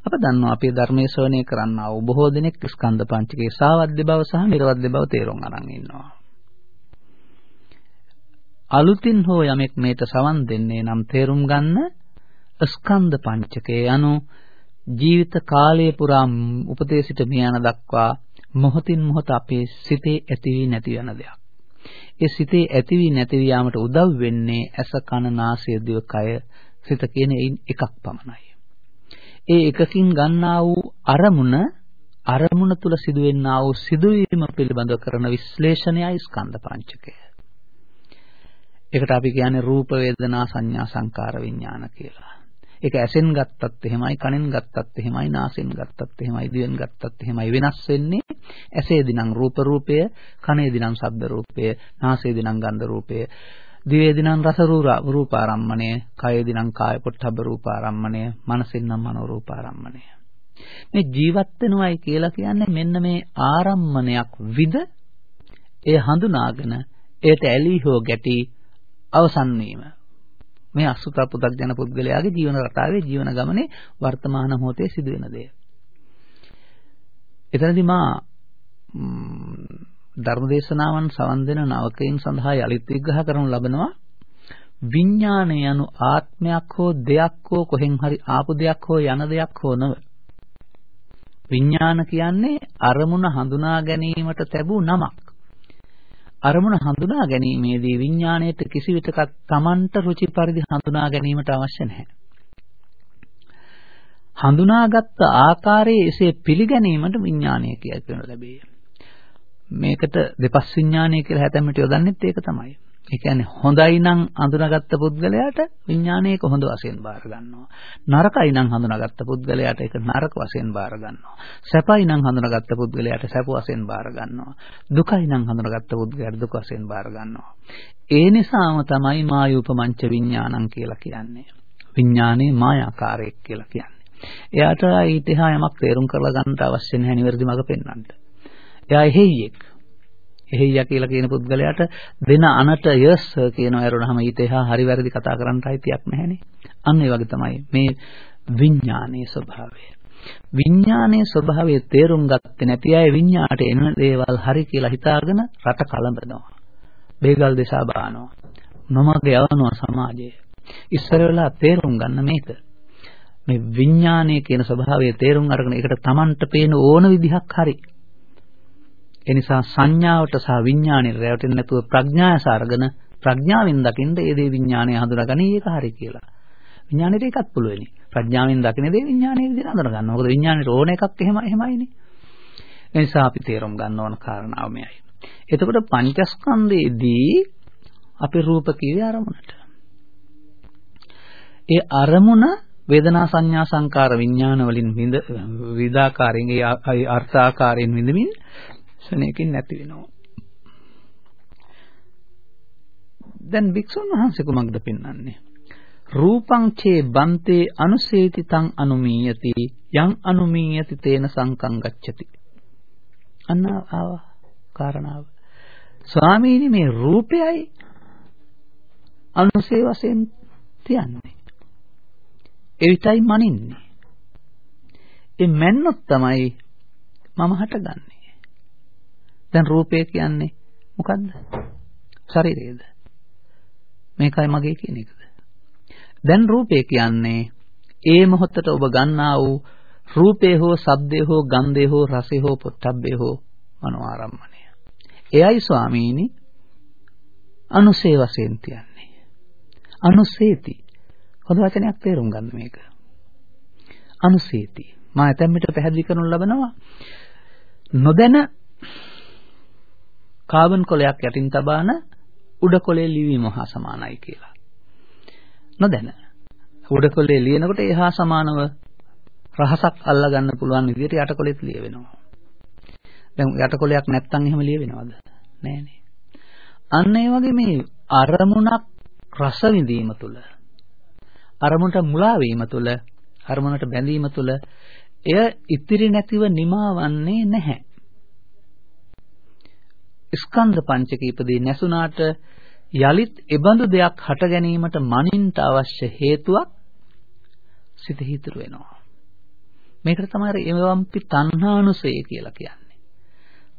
අප දන්නවා අපේ ධර්මයේ ශ්‍රවණය කරන්නා වූ බොහෝ දෙනෙක් ස්කන්ධ පංචකයේ සාවද්‍ය බව සහ නිර්වද්‍ය බව තේරුම් අරන් ඉන්නවා. අලුතින් හෝ යමෙක් මේට සවන් දෙන්නේ නම් තේරුම් ගන්න ස්කන්ධ පංචකය anu ජීවිත කාලය පුරා උපතේ සිට මියන දක්වා මොහොතින් මොහොත අපේ සිතේ ඇති වී නැති වෙන දෙයක්. ඒ සිතේ ඇති වී නැති යාමට උදව් වෙන්නේ ඇස කන නාසය දිව කය සිත කියන එකක් පමණයි. ඒ එකකින් ගන්නා වූ අරමුණ අරමුණ තුල සිදුවෙන්නා වූ සිදුවීම පිළිබඳව කරන විශ්ලේෂණයයි ස්කන්ධ පංචකය. ඒකට අපි කියන්නේ රූප වේදනා සංඥා සංකාර විඥාන කියලා. ඒක ඇසෙන් ගත්තත් එහෙමයි කනෙන් ගත්තත් එහෙමයි නාසෙන් ගත්තත් එහෙමයි දිවෙන් ගත්තත් එහෙමයි වෙනස් වෙන්නේ ඇසේදී නම් රූප රූපය කනේදී නම් ශබ්ද රූපය නාසයේදී නම් ගන්ධ රූපය දිවේදී නම් රස රූපාරම්මණය කයේදී නම් කාය පොට්ටබ්බ රූපාරම්මණය මනසෙන් නම් මනෝ රූපාරම්මණය මේ ජීවත් වෙනවයි කියලා කියන්නේ මෙන්න මේ ආරම්මණයක් විද එය හඳුනාගෙන එයට ඇලී හෝ ගැටි අවසන් වීම මේ අසුත පුදග්ජන පුද්ගලයාගේ ජීවන රටාවේ ජීවන ගමනේ වර්තමාන මොහොතේ සිදුවෙන දෙය. එතනදී මා ධර්මදේශනාවන් සවන් දෙන නවකයන් සඳහා යලිත් විග්‍රහ කරනු ලබනවා. විඥාණය යනු ආත්මයක් හෝ දෙයක් හෝ කොහෙන් හරි ආපු දෙයක් හෝ යන දෙයක් හෝ නොව. විඥාන කියන්නේ අරමුණ හඳුනා ගැනීමට ලැබූ නමක්. අරමුණ හඳුනා ගැනීමේදී විඥාණයට කිසිවිටක Tamanට රුචි පරිදි හඳුනා ගැනීමට අවශ්‍ය නැහැ. හඳුනාගත් ආකාරයේ එසේ පිළිගැනීමට විඥානය කියලා කියනු ලැබේ. මේකට දෙපස් විඥානය කියලා හැතැම්මට යොදන්නෙත් ඒක තමයි. ඒ කියන්නේ හොඳයි නම් අඳුනාගත්ත පුද්ගලයාට විඥානය ඒක හොඳ වශයෙන් බාර ගන්නවා. නරකයි නම් හඳුනාගත්ත පුද්ගලයාට ඒක නරක වශයෙන් බාර ගන්නවා. සැපයි නම් හඳුනාගත්ත පුද්ගලයාට සැප වශයෙන් බාර ගන්නවා. දුකයි නම් හඳුනාගත්ත පුද්ගලයාට දුක වශයෙන් බාර ගන්නවා. ඒ නිසාම තමයි මායූපමංච විඥානං කියලා කියන්නේ. විඥානේ මායාකාරයක් කියලා කියන්නේ. එයාට ඊට එහා යමක් තේරුම් කරලා ගන්නට අවශ්‍ය නැහැ නිවැරදි මඟ පෙන්වන්න. එයා එහෙයියෙක්. එහෙයියා කියලා කියන පුද්ගලයාට දෙන අනට යස් කියනවා ඇරුණාම ඊට එහා හරි වැරදි කතා කරන්න අයිතියක් නැහැනේ. අන්න ඒ වගේ තමයි මේ විඥානයේ ස්වභාවය. විඥානයේ ස්වභාවය තේරුම් ගත්තේ නැති අය විඥාට එන දේවල් හරි කියලා හිතාගෙන රට කලඹනවා. බේගල් දෙසා බානවා. නොමග යවනවා සමාජයේ. ඉස්සර වෙලා තේරුම් ගන්න මේක. මේ විඥානය කියන ස්වභාවය තේරුම් අරගෙන ඒකට Tamanට පේන ඕන විදිහක් හරි ඒ නිසා සංඥාවට සහ විඥාණයට රැවටෙන්නේ නැතුව ප්‍රඥායස අරගෙන ප්‍රඥාවෙන් දකින්න ඒ දේ විඥාණය හඳුනාගනි ඒක හරි කියලා. විඥාණයට ඒකත් පුළුවනි. ප්‍රඥාවෙන් දකින දේ විඥාණය විදිහට හඳුනා ගන්න. මොකද විඥාණයට ඕන එකක් එහෙම එහෙමයිනේ. ඒ නිසා අපි තේරුම් ගන්න ඕන කාරණාව මෙයයි. එතකොට පංචස්කන්ධයේදී අපි රූප කිව්වේ අරමුණට. ඒ අරමුණ වේදනා සංඥා සංකාර විඥාන වලින් විඳ විදාකාරයෙන් ඒ අර්ථාකාරයෙන් විඳමින් ශනේකින් නැති වෙනවා. දැන් වික්ෂුන් වහන්සේ කුමක්ද පෙන්වන්නේ? රූපං චේ බන්තේ අනුසේති තං අනුමීයති යං අනුමීයති තේන සංකං ගච්ඡති. අන්න ආව කාරණාව. ස්වාමීනි මේ රූපයයි අනුසේ වශයෙන් තියන්නේ. එවිටයි මනින්නේ. ඒ මැන්නොත් තමයි මම හටගන්නේ. දැන් රූපය කියන්නේ මොකද්ද? ශරීරයද? මේකයි මගේ කියන එකද? දැන් රූපය කියන්නේ ඒ මොහොතට ඔබ ගන්නා වූ රූපේ හෝ ශබ්දේ හෝ ගන්ධේ හෝ රසේ හෝ පොට්ටබ්බේ හෝ මනෝ ආරම්මණය. එයයි ස්වාමීනි අනුසේ වශයෙන් තියන්නේ. අනුසේති. හොඳ වචනයක් තේරුම් ගන්න මේක. අනුසේති. මා ඇතැම් විට පැහැදිලි කරනු ලබනවා නොදැන කාබන් කොලයක් යටින් තබාන උඩ කොලේ ලිවීම හා සමානයි කියලා. නොදැන. උඩ කොලේ ලියනකොට ඒ හා සමානව රහසක් අල්ලා ගන්න පුළුවන් විදිහට යට කොලෙත් ලියවෙනවා. දැන් යට කොලයක් නැත්තම් එහෙම ලියවෙනවද? නෑනේ. අන්න ඒ වගේ මේ අරමුණක් රස විඳීම තුළ අරමුණට මුලා වීම තුළ අරමුණට බැඳීම තුළ එය ඉතිරි නැතිව නිමාවන්නේ නැහැ. ස්කන්ධ පංචකීපදී නැසුණාට යලිත් එබඳු දෙයක් හට ගැනීමට මනින්ට අවශ්‍ය හේතුවක් සිත හිතුරු වෙනවා. මේකට තමයි එවම්පි තණ්හානුසය කියලා කියන්නේ.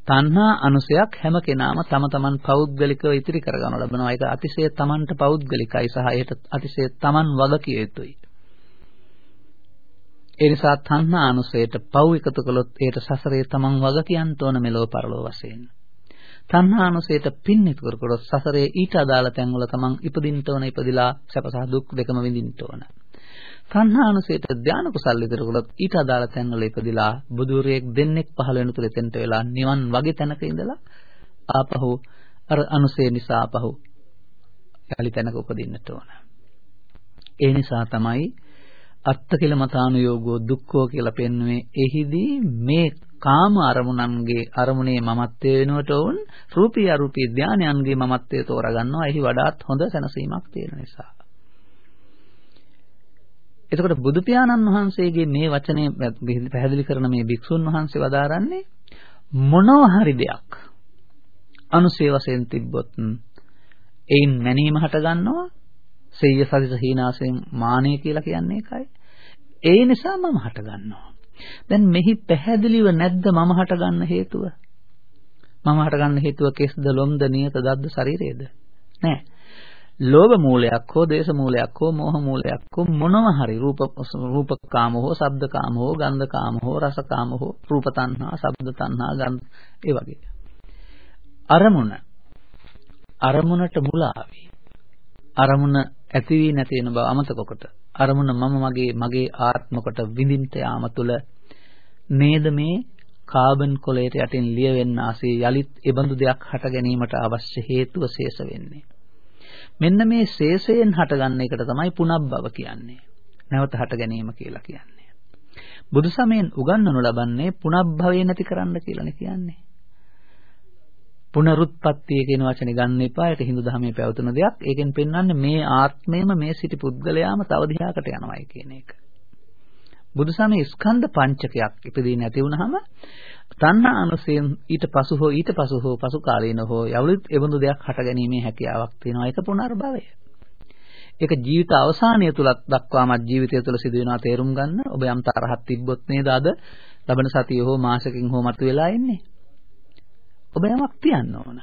තණ්හා අනුසයක් හැම කෙනාම තම තමන් පෞද්ගලිකව ඉතිරි කරගනු ලබනවා. ඒක අතිශය තමන්ට පෞද්ගලිකයි සහ ඒට අතිශය තමන් වගකිය යුතුයි. ඒ නිසා තණ්හා අනුසයට පව් එකතු කළොත් ඒට සසරේ තමන් වග කියන්න ඕන මෙලෝ පරලෝ වශයෙන්. තණ්හානුසයට පින් ඉතුරු කරොත් සසරේ ඊට අදාළ තැන්වල තමන් ඉපදින්න ඕන ඉපදිලා සැප සහ දුක් දෙකම විඳින්න ඕන. තණ්හානුසයට ධාන කුසල් ඉතුරු කරොත් ඊට අදාළ තැන්වල ඉපදිලා බුදුරෙක් දෙන්නෙක් පහළ වෙන තුරු එතෙන්ට වෙලා නිවන් වගේ තැනක ඉඳලා ආපහු අර අනුසය නිසා ආපහු යලි තැනක උපදින්නට ඕන. ඒ නිසා තමයි අත්තකිල මතානුയോഗෝ දුක්ඛෝ කියලා පෙන්වන්නේ එහිදී මේ කාම අරමුණන්ගේ අරමුණේ මමත්වයේ වෙනුවට වුන් රූපී අරූපී ධානයන්ගේ මමත්වයේ තෝරා ගන්නවා. එහි වඩාත් හොඳ සැනසීමක් තියෙන නිසා. එතකොට බුදු පියාණන් වහන්සේගේ මේ වචනේ පැහැදිලි කරන මේ භික්ෂුන් වහන්සේ වදාරන්නේ මොනවා හරි දෙයක් අනුසේ වශයෙන් තිබ්බොත් එයින් මැනීම හට ගන්නවා සෙය්‍ය සදිස හීනාසෙන් මානෙ කියලා කියන්නේ ඒකයි ඒ නිසා මම හට ගන්නවා දැන් මෙහි පැහැදිලිව නැද්ද මම හට ගන්න හේතුව? මම හට ගන්න හේතුව කෙස්ද ලොම්ද නියත දද්ද ශරීරයේද? නෑ. ලෝභ මූලයක් හෝ දේශ මූලයක් හෝ මෝහ මූලයක් හෝ මොනම හරි රූප රූපකාම හෝ ශබ්දකාම හෝ ගන්ධකාම හෝ රසකාම හෝ රූප තණ්හා ශබ්ද තණ්හා ගන්ධ ඒ වගේ අරමුණ අරමුණට මුලාවි අරමුණ ඇති වී නැති වෙන බව අමතක කොට අරමුණ මම මගේ මගේ ආත්ම කොට විඳින්ට යාම තුළ නේද මේ කාබන් කොලයට යටින් ලියවෙන්න ආසේ යලිත් ඒබඳු දෙයක් හට ගැනීමට අවශ්‍ය හේතුව ශේෂ වෙන්නේ. මෙන්න මේ ශේෂයෙන් හටගන්න එකට තමයි පුනබ්බව කියන්නේ. නැවත හට ගැනීම කියලා කියන්නේ. බුදු සමයෙන් උගන්වනු ලබන්නේ පුනබ්භවේ නැති කරන්න කියලානේ කියන්නේ. පුනරුත්පත්තිය කියන වචනේ ගන්න එපා. ඒක Hindu ධර්මයේ පැවතුන දෙයක්. ඒකෙන් පෙන්වන්නේ මේ ආත්මයම මේ සිටි පුද්ගලයාම තව දිහාකට යනවායි කියන එක. බුදුසමයේ ස්කන්ධ පංචකයක් ඉපදී නැති වුනහම තණ්හා අනුසයෙන් ඊට පසු හෝ ඊට පසු හෝ පසු කාලීන හෝ යවලුත් එබඳු දෙයක් හටගැනීමේ හැකියාවක් තියෙනවා. ඒක පුනර්භවය. ඒක ජීවිත අවසානය තුලත් දක්වාමත් ජීවිතය තුල සිදුවෙනවා තේරුම් ගන්න. ඔබ යම් තරහක් තිබ්බොත් නේද අද ලබන සතිය හෝ මාසකින් හෝ මතුවලා ඉන්නේ. ඔබ යමක් තියන්න ඕන.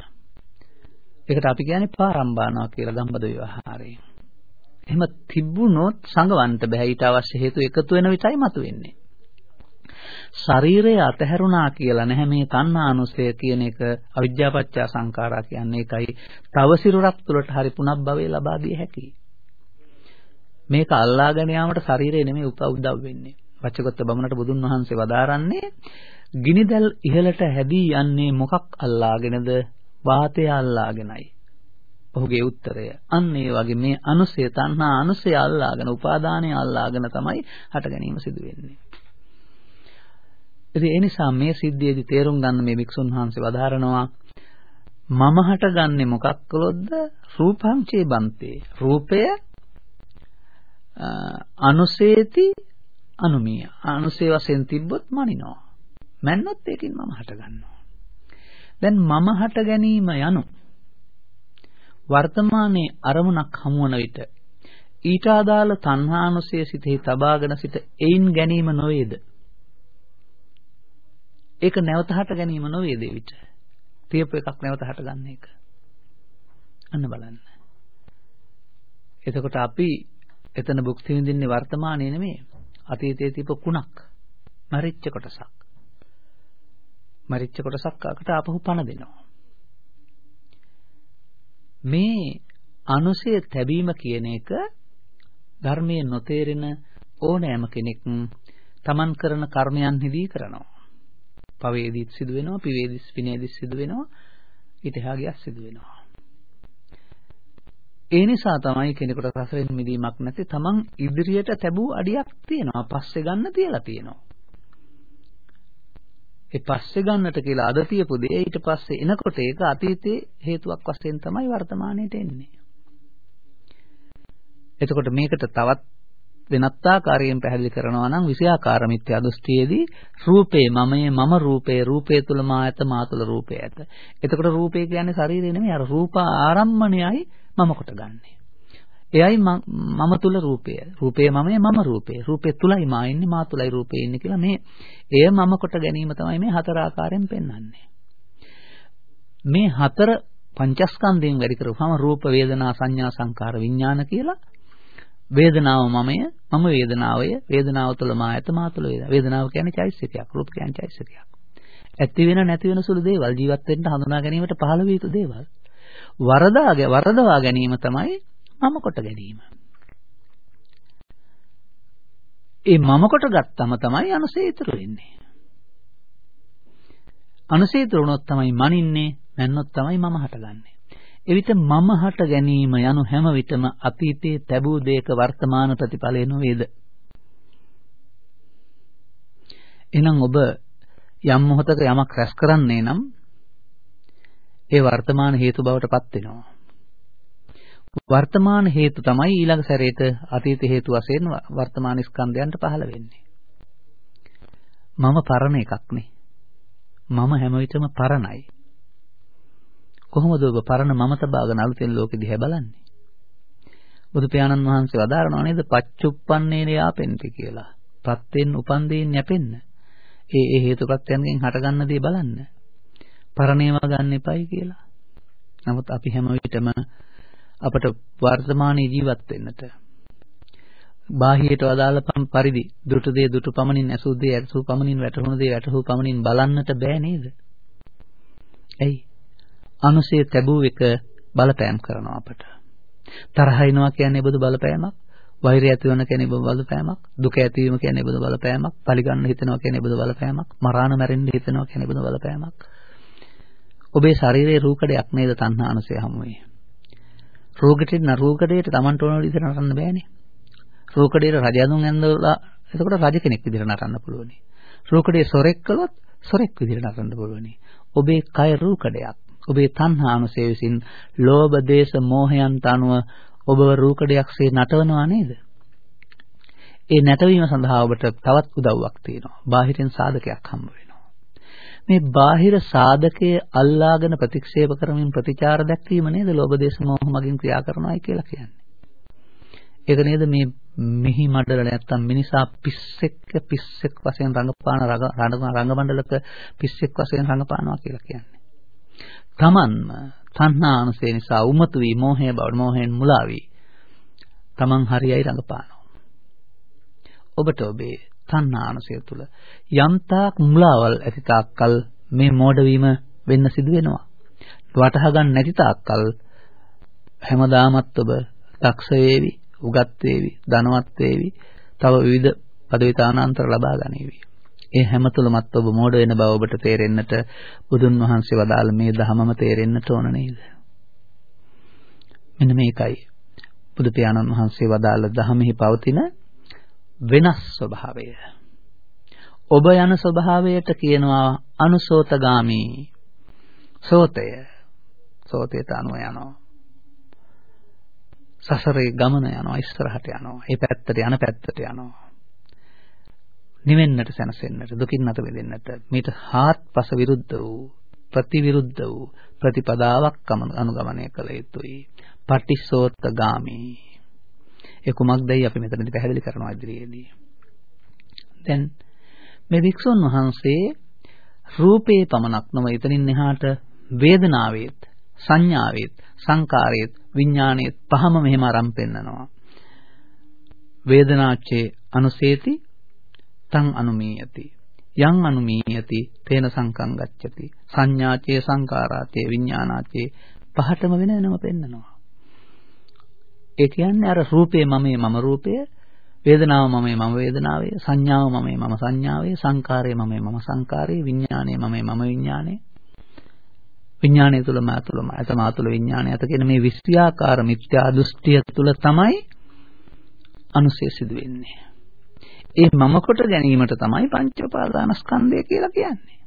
ඒකට අපි කියන්නේ පාරම්බානවා කියලා දම්බද විවහාරයෙන්. එහෙම තිබුණොත් සංගවන්න බෑ ඊට අවශ්‍ය හේතු එකතු වෙන විතරයි මතුවෙන්නේ. ශරීරය අතහැරුණා කියලා නැහැ මේ තණ්හානුසය කියන එක අවිද්‍යාපච්චා සංඛාරා කියන්නේ ඒකයි තව සිරුරක් තුළට හරි පුනබ්බවේ ලබා දිය හැකියි. මේක අල්ලාගෙන යාමට ශරීරය නෙමෙයි උපවුදව් වෙන්නේ. වච්චගොත්ත බමුණට බුදුන් වහන්සේ වදාරන්නේ ගිනිදැල් ඉහළට හැදී යන්නේ මොකක් අල්ලාගෙනද වාතය අල්ලාගෙනයි. ඔහුගේ උත්තරය. අන්න ඒ වගේ මේ අනුසය තණ්හා අනුසය අල්ලාගෙන උපාදානය අල්ලාගෙන තමයි හට ගැනීම සිදු වෙන්නේ. ඉතින් ඒ නිසා මේ සිද්ධියේදී තේරුම් ගන්න මේ වික්ෂුන් වහන්සේ වදාරනවා මම හටගන්නේ මොකක් කළොත්ද රූපං චේබන්තේ රූපය අනුසේති අනුමිය අනුසේ වශයෙන් තිබ්බොත් මනිනවා මැන්නොත් ඒකින් මම හටගන්නවා දැන් මම හට ගැනීම යනු වර්තමානයේ අරමුණක් හමුවන විට ඊට අදාළ තණ්හානුසය සිතෙහි තබාගෙන සිට එයින් ගැනීම නොවේද? ඒක නැවත හට ගැනීම නොවේද විට? තියපු එකක් නැවත හට ගන්න එක. අන්න බලන්න. එතකොට අපි එතන භුක්ති විඳින්නේ වර්තමානයේ නෙමෙයි අතීතයේ තිබු කුණක්. මරිච්ච කොටසක්. මරිච්ච කොටසක් අකට ආපහු පණ දෙනවා. මේ අනුසය තැබීම කියන එක ධර්මයේ නොතේරෙන ඕනෑම කෙනෙක් තමන් කරන කර්මයන්හිදී කරනවා. පවේදීත් සිදු වෙනවා, පිවේදීස් පිනේදීස් සිදු වෙනවා, ඊටහාගියක් සිදු වෙනවා. ඒ නිසා තමයි කෙනෙකුට රසෙන් මිදීමක් නැති තමන් ඉදිරියට තැබූ අඩියක් තියෙනවා. පස්සේ ගන්න තියලා තියෙනවා. ඒ පස්සේ ගන්නට කියලා අද තියපු දේ ඊට පස්සේ එනකොට ඒක අතීතයේ හේතුවක් වශයෙන් තමයි වර්තමානයට එන්නේ. එතකොට මේකට තවත් වෙනත් ආකාරයෙන් පැහැදිලි කරනවා නම් විෂයාකාර මිත්‍යා දෘෂ්ටියේදී රූපේ මමයේ මම රූපේ රූපේ තුල මා ඇත මා තුල රූපේ ඇත. එතකොට රූපේ කියන්නේ ශරීරය නෙමෙයි අර රූප ආරම්මණයයි මම කොට ගන්නෙ. එයයි මම තුල රූපය. රූපය මමයි මම රූපය. රූපය තුලයි මා ඉන්නේ මා තුලයි රූපය ඉන්නේ කියලා මේ එය මම කොට ගැනීම තමයි මේ හතර ආකාරයෙන් පෙන්වන්නේ. මේ හතර පංචස්කන්ධයෙන් වැඩි කරපුවම රූප වේදනා සංඥා සංකාර විඥාන කියලා වේදනාව මමය මම වේදනාවය වේදනාව තුළ මා ඇත මා තුළ වේදනාව වේදනාව කියන්නේ චෛසිකයක් රූප කියන්නේ චෛසිකයක් ඇති වෙන නැති වෙන සුළු දේවල් ජීවත් වෙන්න හඳුනා ගැනීමට පහළ විය යුතු දේවල් වරදාගේ වරදවා ගැනීම තමයි මම කොට ගැනීම. ඒ මම කොට ගත්තම තමයි අනුසය ඉතුරු වෙන්නේ. අනුසය ඉතුරු වුණොත් තමයි මනින්නේ, මැන්නොත් තමයි මම හටගන්නේ. එවිට මම හට ගැනීම යනු හැම විටම අතීතයේ ලැබූ දෙයක වර්තමාන ප්‍රතිඵලය නොවේද? එහෙනම් ඔබ යම් මොහතක යමක් රැස් කරන්නේ නම් ඒ වර්තමාන හේතු බවට පත් වෙනවා. වර්තමාන හේතු තමයි ඊළඟ සැරේට අතීත හේතු වශයෙන් වර්තමාන ස්කන්ධයන්ට පහළ වෙන්නේ. මම පරණ එකක් නේ. මම හැම විටම පරණයි. කොහොමද ඔබ පරණ මම තබාගෙන අලුතෙන් ලෝකෙ දිහා බලන්නේ? බුදු පියාණන් වහන්සේ වදාරනවා නේද පච්චුප්පන්නේන යාපෙන්ති කියලා. ප්‍රත්‍යෙන් උපන්දීන් යැපෙන්න. ඒ ඒ හේතුප්‍රත්‍යයන්ගෙන් හටගන්න දේ බලන්න. පරණේවා ගන්න එපයි කියලා. නමුත් අපි හැම විටම අපට වර්තමානයේ ජීවත් වෙන්නට බාහිරට අදාළ පරිදි දුටු දේ දුටු පමණින් ඇසූ දේ ඇසූ පමණින් වැටහුණු දේ වැටහුණු පමණින් බලන්නට බෑ නේද? එයි අනුසය තැබූ එක බලපෑම් කරනවා අපට. තරහ එනවා කියන්නේ බඳු බලපෑමක්. වෛරය ඇති වෙන කියන්නේ බඳු බලපෑමක්. දුක ඇතිවීම කියන්නේ බඳු බලපෑමක්. පරිගන්න හිතෙනවා කියන්නේ බඳු බලපෑමක්. මරාණ මැරෙන්න හිතෙනවා කියන්නේ බඳු බලපෑමක්. ඔබේ ශරීරයේ රූකඩයක් නේද තණ්හා අනුසය හමුවේ. රූකඩේට නරූකඩේට Tamanට ඕන විදිහට නටන්න බෑනේ. රූකඩේට රජඳුන් ඇඳලා එතකොට රජ කෙනෙක් විදිහට නටන්න පුළුවනි. රූකඩේ සොරෙක් කළොත් සොරෙක් විදිහට නටන්න පුළුවනි. ඔබේ කය රූකඩයක්. ඔබේ තණ්හානුසය විසින් ලෝභ, දේශ, මෝහයන්ට අනුව ඔබව රූකඩයක්සේ නටවනවා නේද? ඒ නැටවීම සඳහා ඔබට තවත් උදව්වක් තියෙනවා. බාහිරින් සාධකයක් හම්බ වෙනවා. මේ බාහිර සාධකයේ අල්ලාගෙන ප්‍රතික්ෂේප කරමින් ප්‍රතිචාර දක්වීම නේද ලෝභ දේශ මොහ මගින් ක්‍රියා කරනවායි කියලා කියන්නේ. ඒක නේද මේ මිහි මඩල නැත්තම් මිනිසා පිස්සෙක් පිස්සෙක් වශයෙන් රංගපාන රංගමණ්ඩලක පිස්සෙක් වශයෙන් රංගපානවා කියලා කියන්නේ. තමන්ම තණ්හානුසය නිසා උමතු වී මෝහය බව මෝහයෙන් මුලා වී තමන් හරියයි රඟපානවා. ඔබට ඔබේ තණ්හානුසය තුල යම්තාක් මුලාවල් ඇති තාක්කල් මේ මෝඩවීම වෙන්න සිදු වෙනවා. වටහා ගන්න නැති තාක්කල් හැමදාමත් ඔබ දක්ෂ වේවි, උගත් වේවි, ධනවත් වේවි, තව විවිධ පදවි තානාන්තර ලබා ගනීවි. ඒ හැම තුලමත් ඔබ මෝඩ වෙන බව ඔබට තේරෙන්නට බුදුන් වහන්සේ වදාළ මේ ධහමම තේරෙන්නට ඕන නේද? මෙන්න මේකයි බුදු පියාණන් වහන්සේ වදාළ ධහමෙහි පවතින වෙනස් ස්වභාවය. ඔබ යන ස්වභාවයට කියනවා අනුසෝතගාමි. සෝතය. සෝතයට අනුව යනවා. සසරේ ගමන යනවා ඉස්සරහට යනවා. ඒ පැත්තට යන පැත්තට යනවා. නිවෙන්නට සැනසෙන්නට දුකින් නැත වෙදෙන්නට මේට හාත්පස විරුද්ධ වූ ප්‍රතිවිරුද්ධ වූ ප්‍රතිපදාවක් අනුගමනය කළ යුතුයි. පටිසෝතගාමි. ඒ කුමක්දයි අපි මෙතනදී පැහැදිලි කරනවා ඉදිරියේදී. දැන් මේ වික්ෂුන් වහන්සේ රූපේ පමණක් නොව එතනින් එහාට වේදනාවේත් සංඥාවේත් සංකාරයේත් විඥානයේත් පහම මෙහෙම අරන් පෙන්නනවා. වේදනාච්චේ අනුසේති තං අනුමීයති යං අනුමීයති තේන සංකං ගච්ඡති සංඥාචේ සංකාරාචේ විඥානාචේ පහටම වෙන වෙනම පෙන්නනවා ඒ කියන්නේ අර රූපේ මමේ මම රූපය වේදනාව මමේ මම වේදනාවේ සංඥාව මමේ මම සංඥාවේ සංකාරය මමේ මම සංකාරේ විඥානය මමේ මම විඥානේ විඥානය තුල මා තුල මා තමා තුල විඥානය අත කියන මේ විස්ත්‍යාකාර මිත්‍යා දෘෂ්ටිය තුල තමයි අනුසය සිදු වෙන්නේ ඒ මම කොට ගැනීමට තමයි පංච උපාදානස්කන්ධය කියලා කියන්නේ.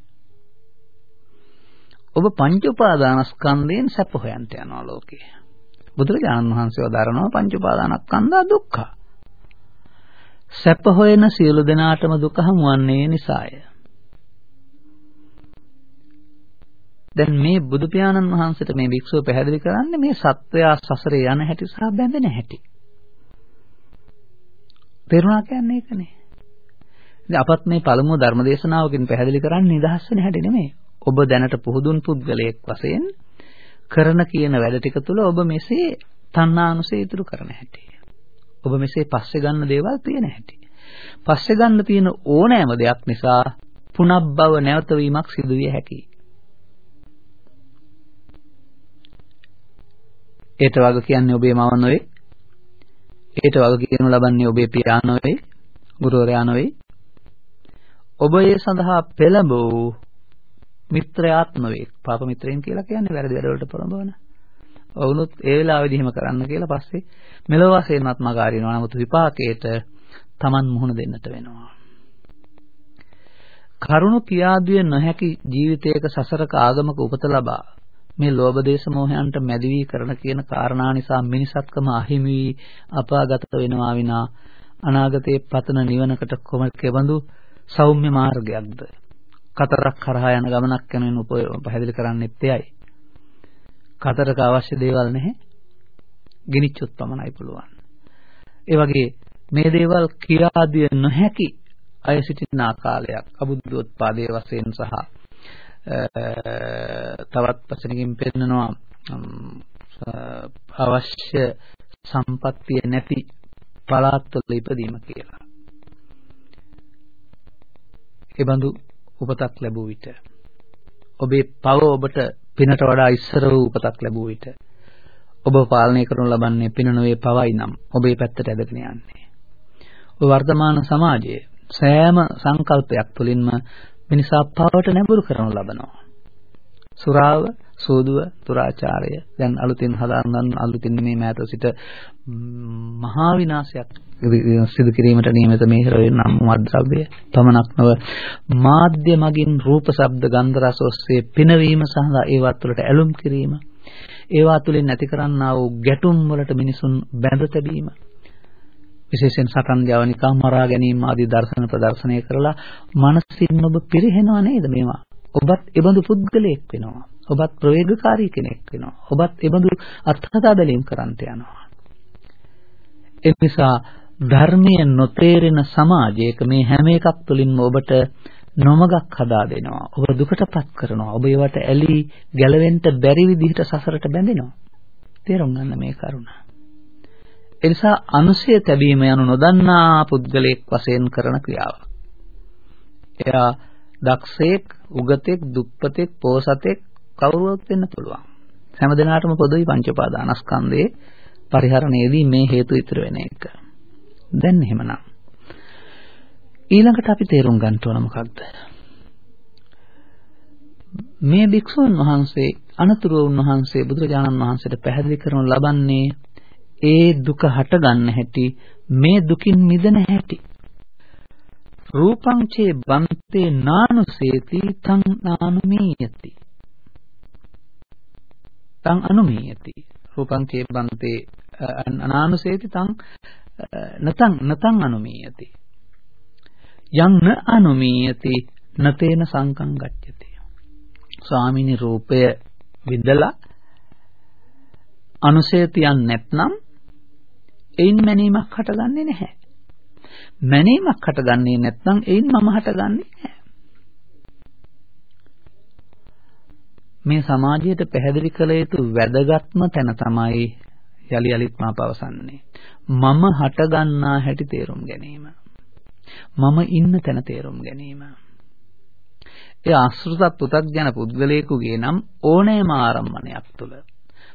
ඔබ පංච උපාදානස්කන්ධයෙන් සැප හොයන්ට යනවා ලෝකේ. බුදුරජාණන් වහන්සේ වදාරනවා පංච උපාදානස්කන්ධා දුක්ඛ. සැප හොයන සියලු දෙනාටම දුක හමුවන්නේ නිසාය. දැන් මේ බුදු පියාණන් වහන්සේට මේ භික්ෂුව පැහැදිලි කරන්නේ මේ සත්වයා සසරේ යන හැටි සහ බැඳෙන හැටි. තේරුණා කියන්නේ ඒකනේ. ඉතින් අපත් මේ පළමුව ධර්මදේශනාවකින් පැහැදිලි කරන්නේ නිදහස් වෙන හැටි නෙමෙයි. ඔබ දැනට පුහුදුන් පුද්ගලයෙක් වශයෙන් කරන කියන වැඩ ටික තුළ ඔබ මෙසේ තණ්හානුසය ඉතුරු කරන හැටි. ඔබ මෙසේ පස්සේ ගන්න දේවල් තියෙන හැටි. පස්සේ ගන්න තියෙන ඕනෑම දෙයක් නිසා පුනබ්බව නැවත වීමක් සිදු විය හැකියි. ඒට වග කියන්නේ ඔබේ මව නොවේ ඒට වගකීම් ලබන්නේ ඔබේ පියා නොවේ, ගුරුවරයා නොවේ. ඔබ ඒ සඳහා පෙළඹවූ මිත්‍රයාත් නොවේ. පාප මිත්‍රයන් කියලා කියන්නේ වැරදි වැඩවලට පොළඹවන. ඔවුනුත් ඒ වෙලාවෙදි එහෙම කරන්න කියලා පස්සේ මෙලොව වශයෙන්වත් මග අරිනවා. නමුත් විපාකයට Taman මුහුණ දෙන්නට වෙනවා. කරුණ කියාදිය නොහැකි ජීවිතයක සසරක ආගමක උපත ලබා මේ ලෝභ දේශ මොහයන්ට මැදි වී කරන කියන කාරණා නිසා මිනිසත්කම අහිමි වී අපාගත වෙනවා විනා අනාගතයේ පතන නිවනකට කොමක කෙබඳු සෞම්‍ය මාර්ගයක්ද කතරක් කරහා යන ගමනක් යන උප පැහැදිලි කරන්නෙත් එයයි. කතරක අවශ්‍ය දේවල් නැහැ. ගිනිච්චොත් පමණයි පුළුවන්. ඒ වගේ මේ දේවල් කියා දිය නොහැකි අය සිටින ආකාලයක් අබුද්ධෝත්පාදයේ වශයෙන් සහ තවත් වචනකින් පෙන්නනවා අවශ්‍ය සම්පත්තිය නැති පළාත්වල ඉපදීම කියලා. ඒ බඳු උපතක් ලැබුව විට ඔබේ පව ඔබට පිනට වඩා ඉස්සර වූ උපතක් ලැබුව විට ඔබ පාලනය කරනු ලබන්නේ පින නොවේ පවයි නම් ඔබේ පැත්තට ඇදගෙන යන්නේ. ඔය වර්තමාන සමාජයේ සෑම සංකල්පයක් තුළින්ම මිනිසා පවට නැඹුරු කරනු ලබනවා. සුරාව සෝදුව දුරාචාරය. දැන් අලුතින් හදාගන්න අලුතින් මේ මෑත සිට මහා විනාශයක් සිදු කිරීමට නියමිත මේ හේරෙන් නම් මද්ද්‍රව්‍ය පමණක් නොව මාධ්‍ය මගින් රූප ශබ්ද ගන්ධ රස ඔස්සේ පිනවීම සහ ඒවත් තුළට ඇලුම් කිරීම ඒවා තුළින් නැති කරන්නා වූ ගැටුම් වලට මිනිසුන් බැඳ තැබීම විශේෂයෙන් සටන් ජවනිකා මරා ගැනීම ආදී දර්ශන ප්‍රදර්ශනය කරලා මනසින් ඔබ පිරිහෙනව නේද මේවා? ඔබත් ඒබඳු පුද්ගලයෙක් වෙනවා. ඔබත් ප්‍රවේගකාරී කෙනෙක් වෙනවා ඔබත් ඒබඳු අත්හදා බැලීම් කරන්ට යනවා ඒ නිසා ධර්මයේ නොතේරෙන සමාජයක මේ හැම එකක් තුළින්ම ඔබට නොමගක් හදා දෙනවා. ඔබ දුකටපත් කරනවා. ඔබ ඒවට ඇලි ගැලවෙන්න බැරි විදිහට සසරට බැඳෙනවා. තේරුම් ගන්න මේ කරුණ. ඒ නිසා අනුසය තැබීම යනු නොදන්නා පුද්ගලයෙක් වශයෙන් කරන ක්‍රියාවක්. එයා දක්ෂයෙක්, උගතෙක්, දුප්පතෙක්, පෝසතෙක් කවුරුවත් වෙන්න පුළුවන්. හැම දිනාටම පොදුයි පංච පාදානස්කන්ධයේ පරිහරණයේදී මේ හේතු ඉතුරු වෙන එක. දැන් එහෙමනම් ඊළඟට අපි තේරුම් ගන්න ඕන මොකක්ද? මේ භික්ෂුන් වහන්සේ අනතුරු උන්වහන්සේ බුදුරජාණන් වහන්සේට පැහැදිලි කරනු ලබන්නේ ඒ දුක හටගන්න හැටි මේ දුකින් මිදෙන හැටි රූපං චේ බන්තේ නානුසේති තං නානුමීයති තං අනුමීයති. රූපං චේ බන්තේ අනානුසේති තං නතං නතං අනුමීයති. යං න අනුමීයති නතේන සංකං ගච්ඡති. ස්වාමිනී රූපය විදලා අනුසය තියන් නැත්නම් එයින් මැනීමක් හටගන්නේ නැහැ. මැනීමක් හටගන්නේ නැත්නම් එයින් මම හටගන්නේ නැහැ. මේ සමාජයට පැහැදිලි කළ යුතු වැදගත්ම තැන තමයි යලි යලිත් මා පවසන්නේ මම හටගන්නා හැටි තේරුම් ගැනීම. මම ඉන්න තැන තේරුම් ගැනීම. ඒ ආශ්‍රිත පුතග්ජන පුද්ගලයෙකුගේ නම් ඕනෑම ආරම්මණයක් තුළ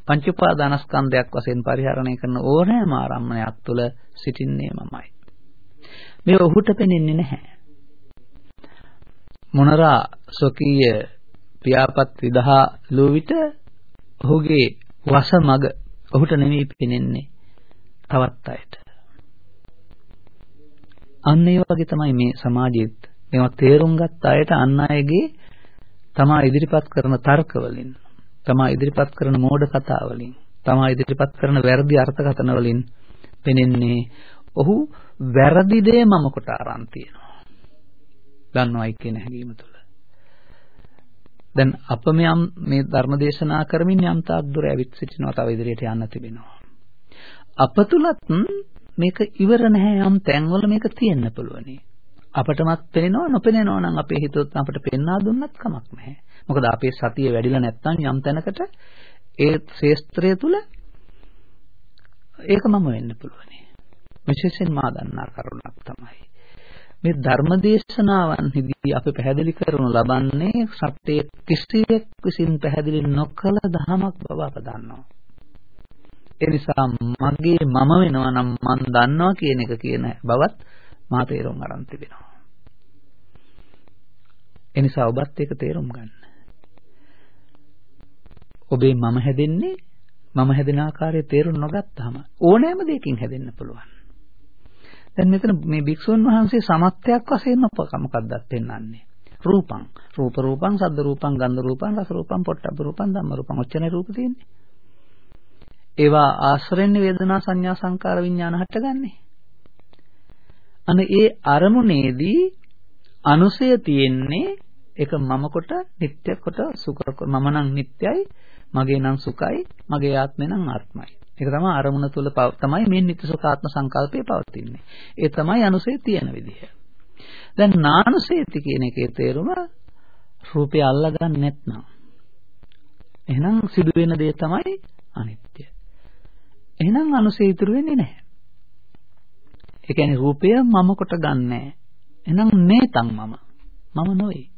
පංච උපාදානස්කන්ධයක් වශයෙන් පරිහරණය කරන ඕනෑම ආරම්මණයක් තුළ සිටින්නේ මමයි. මේ ඔහුට පෙනෙන්නේ නැහැ. මොනරා ස්වකීය පියාපත් විදහා ලෝ විට ඔහුගේ වස මග ඔහුට නෙමෙයි පෙනෙන්නේ තවත් අයට. අන්න ඒ වගේ තමයි මේ සමාජයේත් මේවා තේරුම් ගත්ත අයට අන් අයගේ තමා ඉදිරිපත් කරන තර්ක වලින් තමා ඉදිරිපත් කරන මෝඩ කතා වලින් තමා ඉදිරිපත් කරන වැරදි අර්ථකථන වලින් පෙනෙන්නේ ඔහු වැරදි දේ මම කොට අරන් තියෙනවා. දන්නවයි කියන හැඟීම තුළ. දැන් අප මෙම් මේ ධර්ම දේශනා කරමින් යම් තාක් දුර ඇවිත් සිටිනවා තව ඉදිරියට යන්න තිබෙනවා. අප තුලත් මේක ඉවර නැහැ යම් තැන්වල මේක තියෙන්න පුළුවනි. අපටමත් පේනව නොපෙනෙනව නම් අපේ හිතොත් අපට පෙන්වා දුන්නත් කමක් නැහැ. මොකද අපේ සතිය වැඩිලා නැත්නම් යම් තැනකට ඒ ශේස්ත්‍රය තුල ඒක මම වෙන්න පුළුවනි. විශේෂයෙන් මා දන්නා කරුණක් තමයි. මේ ධර්මදේශනාවන්හිදී අපි පැහැදිලි කරනු ලබන්නේ සත්‍යයේ කිසියෙක් විසින් පැහැදිලි නොකළ ධමයක් බව අප දන්නවා. ඒ නිසා මගේ මම වෙනවා නම් මන් දන්නවා කියන එක කියන බවත් මා තේරුම් අරන් තිබෙනවා. ඒ නිසා ඔබත් ඒක තේරුම් ගන්න. ඔබේ මම හැදෙන්නේ මම හැදෙන ආකාරය තේරුම් නොගත්තාම ඕනෑම දෙයකින් හැදෙන්න පුළුවන්. දැන් මෙතන මේ භික්ෂුන් වහන්සේ සමත්යක් වශයෙන් මොකක්ද පෙන්වන්නේ? රූපං රූප රූපං සද්ද රූපං ගන්ධ රූපං රස රූපං පොට්ටබ්බ රූපං ධම්ම රූපං ඔච්චරනේ රූප තියෙන්නේ. ඒවා ආශ්‍රයෙන් වේදනා සංඥා සංකාර විඥාන හටගන්නේ. අන ඒ අරමුණේදී අනුසය තියෙන්නේ ඒක මම කොට නිට්ටය කොට සුඛ මම නම් නිට්ටයයි මගේ නම් සුඛයි මගේ ආත්මය නම් ආත්මයි. ඒක තමයි අරමුණ තුල තමයි මේ නිත්‍ය සුඛාත්ම සංකල්පය පවතින්නේ. ඒ තමයි අනුසය තියෙන විදිහ. දැන් නානුසේති කියන එකේ තේරුම රූපය අල්ලගන්නේ නැත්නම් එහෙනම් සිදුවෙන දේ තමයි අනිත්‍ය. එහෙනම් අනුසය ඉතුරු වෙන්නේ නැහැ. ඒ කියන්නේ රූපය මම කොට ගන්නෑ. එහෙනම් නේතන් මම. මම නොවේ.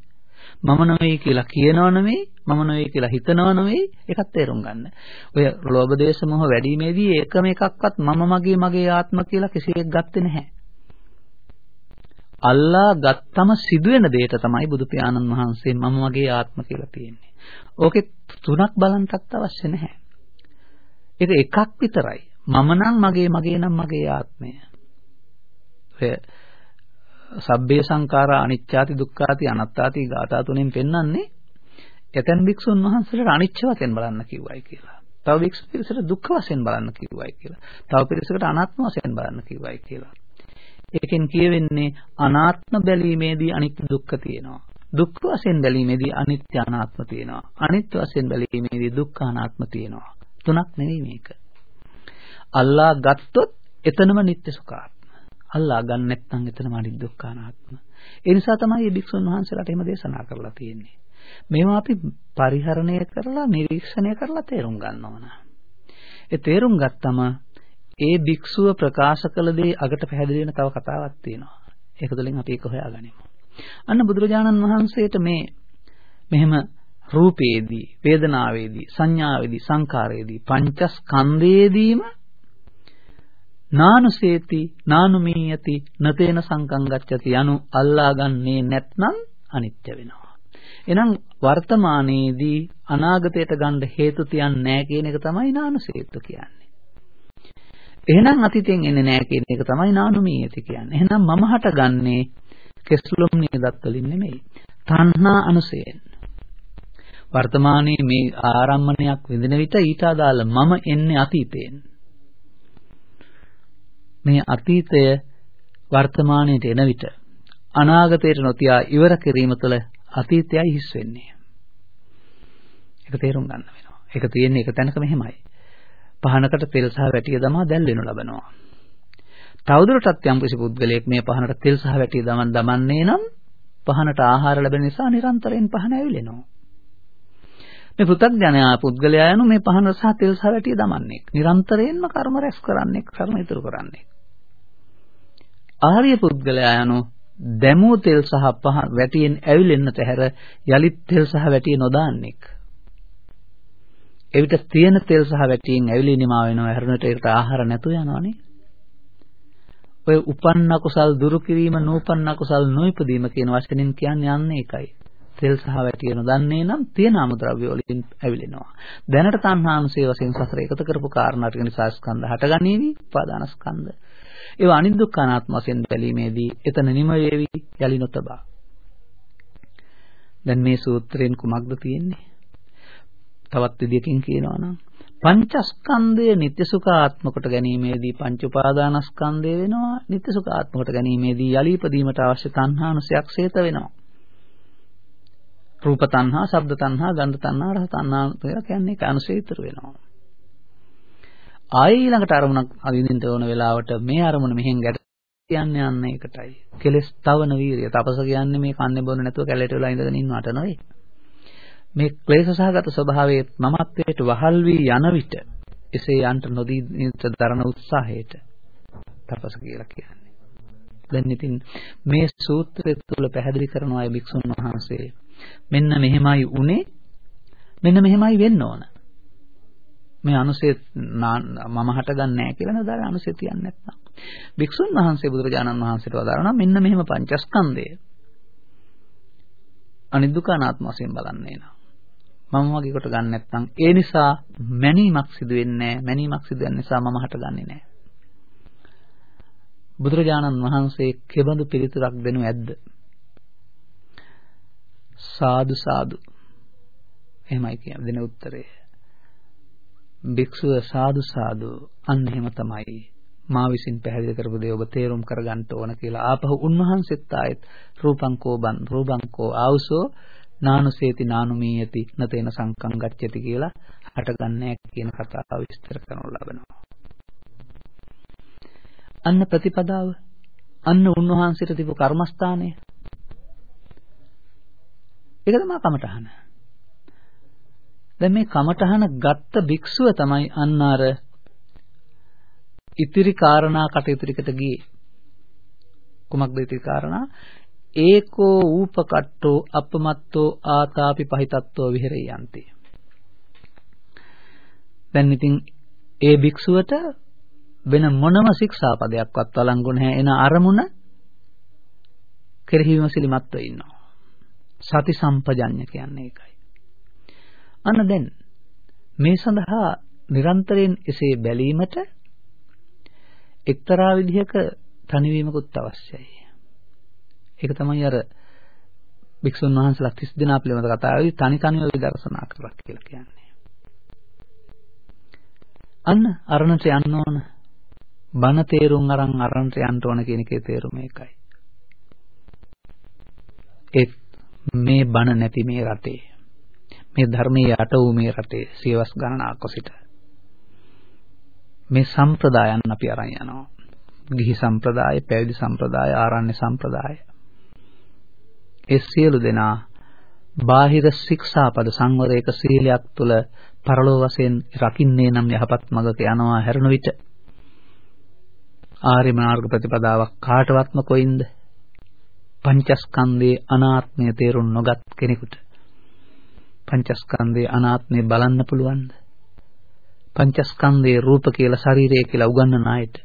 මම නොවේ කියලා කියනව නෙවෙයි, මම නොවේ කියලා හිතනව නෙවෙයි, ඒකත් තේරුම් ගන්න. ඔය ලෝභ දේශ මොහ වැඩිීමේදී එකම එකක්වත් මම මගේ මගේ ආත්ම කියලා කිසියෙක් ගත්තේ නැහැ. අල්ලා ගත්තම සිදුවෙන දෙයට තමයි බුදු පියාණන් වහන්සේ මම මගේ ආත්ම කියලා තියෙන්නේ. ඕකේ තුනක් බලන්නටත් අවශ්‍ය නැහැ. ඒක එකක් විතරයි. මම නම් මගේ මගේ නම් මගේ ආත්මය. ඔය සබ්බේ සංඛාරා අනිච්චාති දුක්ඛාති අනාත්තාති ගාථා තුනෙන් පෙන්වන්නේ එතෙන් භික්ෂුන් වහන්සේලාට අනිච්ච වශයෙන් බලන්න කිව්වයි කියලා. තව භික්ෂු පිරිසට දුක්ඛ වශයෙන් බලන්න කිව්වයි කියලා. තව පිරිසකට අනාත්ම වශයෙන් බලන්න කිව්වයි කියලා. ඒකෙන් කියවෙන්නේ අනාත්ම බැලීමේදී අනිත්‍ය දුක්ඛ තියෙනවා. දුක්ඛ වශයෙන් බැලීමේදී අනිත්‍ය අනාත්ම තියෙනවා. අනිත්‍ය වශයෙන් බැලීමේදී දුක්ඛ අනාත්ම තියෙනවා. තුනක් නෙවෙයි මේක. අල්ලා ගත්තොත් එතනම නිත්‍ය සුඛාත්ම. අල්ලා ගන්න නැත්නම් එතනම අනිත් දුක්ඛ අනාත්ම. ඒ නිසා තමයි මේ භික්ෂුන් වහන්සේලාට එහෙම දේශනා කරලා තියෙන්නේ. මේවා අපි පරිහරණය කරලා නිරීක්ෂණය කරලා තේරුම් ගන්න ඕන. ඒ තේරුම් ගත්තම ඒ භික්ෂුව ප්‍රකාශ කළ දේ අගට පැහැදිලි වෙන තව කතාවක් තියෙනවා. ඒක තුළින් අපි ඒක හොයාගනිමු. අන්න බුදුරජාණන් වහන්සේට මේ මෙහෙම රූපේදී, වේදනාවේදී, සංඥාවේදී, සංකාරයේදී, පංචස්කන්ධයේදීම නානුසේති නානුමීයති නතේන සංකං ගච්ඡති යනු අල්ලාගන්නේ නැත්නම් අනිත්‍ය වෙනවා. එහෙනම් වර්තමානයේදී අනාගතයට ගන්න හේතු තියන්නේ නැහැ කියන එක තමයි නානුසේත්ව කියන්නේ. එහෙනම් අතීතයෙන් එන්නේ නැහැ කියන එක තමයි නානුමීයති කියන්නේ. එහෙනම් මම හටගන්නේ කෙස්ලොම් නියදත් වලින් නෙමෙයි. තණ්හා අනුසයෙන්. වර්තමානයේ මේ ආරම්මණයක් විඳින විට ඊට අදාළ මම එන්නේ අතීතයෙන්. මේ අතීතය වර්තමානයට එන විට අනාගතයට නොතියා ඉවර කිරීම තුළ අතීතයයි හිස් වෙන්නේ. ඒක තේරුම් ගන්න වෙනවා. ඒක තියෙන්නේ එක තැනක මෙහෙමයි. පහනකට තෙල් සහ වැටිය දමා දැල් වෙනු ලබනවා. තවදුරටත් යම් කිසි පුද්ගලයෙක් මේ පහනට තෙල් සහ වැටිය දමන් දමන්නේ නම් පහනට ආහාර ලැබෙන නිසා නිරන්තරයෙන් පහන ඇවිලෙනවා. මේ පෘථග්ජනයා පුද්ගලයා යනු මේ පහන සහ තෙල් සහ වැටිය දමන්නේ. නිරන්තරයෙන්ම කර්ම රැස් කරන්නේ, කර්ම ඉතුරු කරන්නේ. ආර්ය පුද්ගලයා යනු දැමූ තෙල් සහ පහ වැටියෙන් ඇවිලෙන්නට හැර යලිත් තෙල් සහ වැටිය නොදාන්නෙක්. එවිට තියෙන තෙල් සහ වැටියෙන් ඇවිලිනිමා වෙනවා හැරුණට ඒකට ආහාර නැතු යනවනේ. ඔය උපන්න කුසල් දුරු කිරීම නූපන්න කුසල් නොයිපදීම කියන වචනෙන් කියන්නේ යන්නේ ඒකයි. තෙල් සහ වැටිය නොදන්නේ නම් තියෙන අමුද්‍රව්‍ය වලින් ඇවිලෙනවා. දැනට තණ්හාංශය වශයෙන් සසර එකතු කරපු කාරණා ටික නිසා ස්කන්ධ හටගනීවි, උපාදාන ස්කන්ධ. ඒවා අනිදුක්ඛ අනාත්ම වශයෙන් බැලීමේදී එතන නිම වේවි යලි නොතබා. දැන් මේ සූත්‍රයෙන් කුමක්ද තියෙන්නේ? තවත් විදියකින් කියනවා නම් පංචස්කන්ධය නිත්‍ය සුඛාත්ම කොට ගැනීමේදී පංච උපාදානස්කන්ධය වෙනවා නිත්‍ය සුඛාත්ම කොට ගැනීමේදී යලි ඉදීමට අවශ්‍ය තණ්හානුසයක් සේත වෙනවා රූප තණ්හා, ශබ්ද තණ්හා, ගන්ධ තණ්හා, රස තණ්හා කියලා කියන්නේ ඒක අනුසය ඉතුරු වෙනවා. ආයෙ ඊළඟට අරමුණක් අදින්න ඕන වෙලාවට මේ අරමුණ මෙහෙන් ගැට කියන්නේ යන්න ඒකටයි. කෙලස් තවන වීරිය. තපස කියන්නේ මේ කන්නේ බොන්න නැතුව කැලේට වෙලා ඉඳගෙන ඉන්නවට නෙවෙයි. මේ ක්ලේශසහගත ස්වභාවයේ මමත්වයට වහල් වී යන විට එසේ යන්ට නොදී දරන උත්සාහයට තපස කියලා කියන්නේ. දැන් ඉතින් මේ සූත්‍රය තුළ පැහැදිලි කරනවා ඒ භික්ෂුන් වහන්සේ මෙන්න මෙහෙමයි උනේ මෙන්න මෙහෙමයි වෙන්න ඕන. මේ අනුසය මම හටගන්නේ නැහැ කියලා නේද අනුසය තියන්නේ නැත්නම්. භික්ෂුන් වහන්සේ බුදුරජාණන් වහන්සේට වදාරනවා මෙන්න මෙහෙම පංචස්කන්ධය. අනිදුකානාත්ම වශයෙන් බලන්නේ නා. මම වගේ කොට ගන්න නැත්නම් ඒ නිසා මැනීමක් සිදු වෙන්නේ නැහැ. මැනීමක් සිදු වෙන නිසා මම හටගන්නේ නැහැ. බුදුරජාණන් වහන්සේ කෙබඳු පිළිතුරක් දෙනු ඇද්ද? සාදු සාදු එහෙමයි කියන දෙන උත්තරය භික්ෂුව සාදු සාදු. අන්න එහෙම තමයි මා විසින් පැහැදිලි කරපු දේ ඔබ තේරුම් කරගන්න ඕන කියලා ආපහු උන්වහන්සේත් ආයෙත් රූපංකෝ බන් රූපංකෝ ආවසෝ නානුසේති නානුමීයති නතේන සංකං ගච්ඡති කියලා හටගන්නේ කියන කතාව විස්තර කරනු ලබනවා. අන්න ප්‍රතිපදාව අන්න උන්වහන්සේට තිබු කර්මස්ථානය. ඒක තමයි කමඨහන. දැන් මේ කමඨහන ගත්ත භික්ෂුව තමයි අන්න අර ඉතිරි කාරණා කටයුතු ටිකට ගියේ. කුමක්ද ඉතිරි කාරණා? ඒකෝ ූපකට්ටෝ අපමත්තෝ ආතාපි පහිතත්වෝ විහෙරියන්ති. දැන් ඉතින් ඒ භික්ෂුවට වෙන මොනම ශික්ෂාපදයක්වත් වළංගු නැහැ එන අරමුණ කෙරෙහිම සිලිමත්ව ඉන්නවා. සති සම්පජඤ්ඤ කියන්නේ ඒකයි. අන්න දැන් මේ සඳහා නිරන්තරයෙන් එසේ බැලීමට එක්තරා විදිහක තනිවීමකුත් අවශ්‍යයි. ඒක තමයි අර භික්ෂුන් වහන්සේලා 30 දෙනා පිළිබඳ කතාවේදී තනි තනිව විදර්ශනා කරලා කියලා කියන්නේ. අන්න අරණට යන්න ඕන. බණ තේරුම් අරන් අරණට යන්න ඕන කියන එකේ තේරුම ඒකයි. ඒත් මේ බණ නැති මේ රටේ මේ ධර්මයේ යට වූ මේ රටේ සියවස් ගණනාවක් සිට මේ සම්ප්‍රදායන් අපි අරන් යනවා. ගිහි සම්ප්‍රදාය, පැවිදි සම්ප්‍රදාය, ආරණ්‍ය සම්ප්‍රදාය. ඒ සියලු දෙනා බාහිර ශික්ෂාපද සංවරයක සීලයක් තුළ පරලෝ වශයෙන් රකින්නේ නම් යහපත් මඟක යනවා හැරෙන විට ආර්ය මාර්ග ප්‍රතිපදාවක් කාටවත්ම කොයින්ද පංචස්කන්ධයේ අනාත්මය තේරුම් නොගත් කෙනෙකුට පංචස්කන්ධයේ අනාත්මය බලන්න පුළුවන්ද? පංචස්කන්ධයේ රූප කියලා ශරීරය කියලා උගන්වන අයට.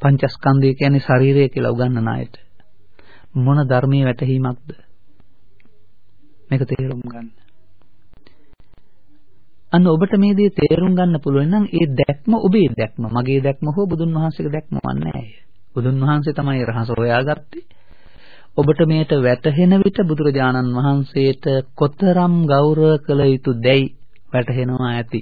පංචස්කන්ධය කියන්නේ ශරීරය කියලා උගන්වන අයට. මොන ධර්මයේ වැටහීමක්ද? මේක තේරුම් ගන්න. අන්න ඔබට මේ දේ තේරුම් ගන්න පුළුවන් නම් ඒ දැක්ම ඔබේ දැක්ම. මගේ දැක්ම හෝ බුදුන් වහන්සේගේ දැක්ම වන්නේ බුදුන් වහන්සේ තමයි රහස හොයාගත්තේ. ඔබට මේට වැටහෙන විට බුදුරජාණන් වහන්සේට කොතරම් ගෞරව කළ යුතු දැයි වැටහෙනවා ඇති.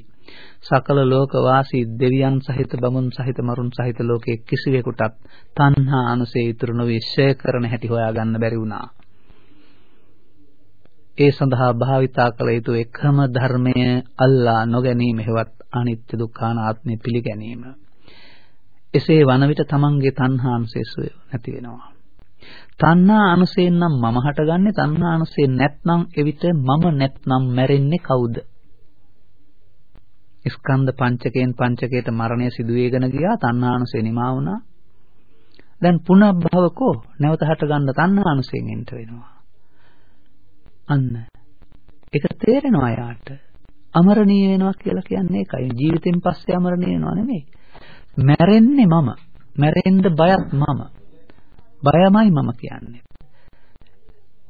සකල ලෝක වාසී දෙවියන් සහිත බමුන් සහිත මරුන් සහිත ලෝකයේ කිසිවෙකුටත් තණ්හා අනුසේ ඉතුරු නොවි ෂය කරන හැටි හොයාගන්න බැරි වුණා. ඒ සඳහා භාවිතා කළ යුතු එකම ධර්මය අල්ලා නොගැනීම හෙවත් අනිත්‍ය දුක්ඛ අනාත්මය පිළිගැනීම. එසේ වන විට තමන්ගේ තණ්හා අනුසේසු නැති වෙනවා. තණ්හා අනුසයෙන් නම් මම හටගන්නේ තණ්හා අනුසයෙන් නැත්නම් එවිට මම නැත්නම් මැරෙන්නේ කවුද? ස්කන්ධ පංචකයෙන් පංචකයට මරණය සිදු වෙගෙන ගියා තණ්හා අනුසය නිමා වුණා. දැන් පුනබ්භවකෝ නැවත හටගන්න තණ්හා අනුසයෙන් එන්ට වෙනවා. අන්න ඒක තේරෙනවා යාට. අමරණීය වෙනවා කියලා කියන්නේ ඒකයි. ජීවිතෙන් පස්සේ අමරණීය වෙනවා නෙමෙයි. මැරෙන්නේ මම. මැරෙන්න බයත් මම. බයමයි මම කියන්නේ.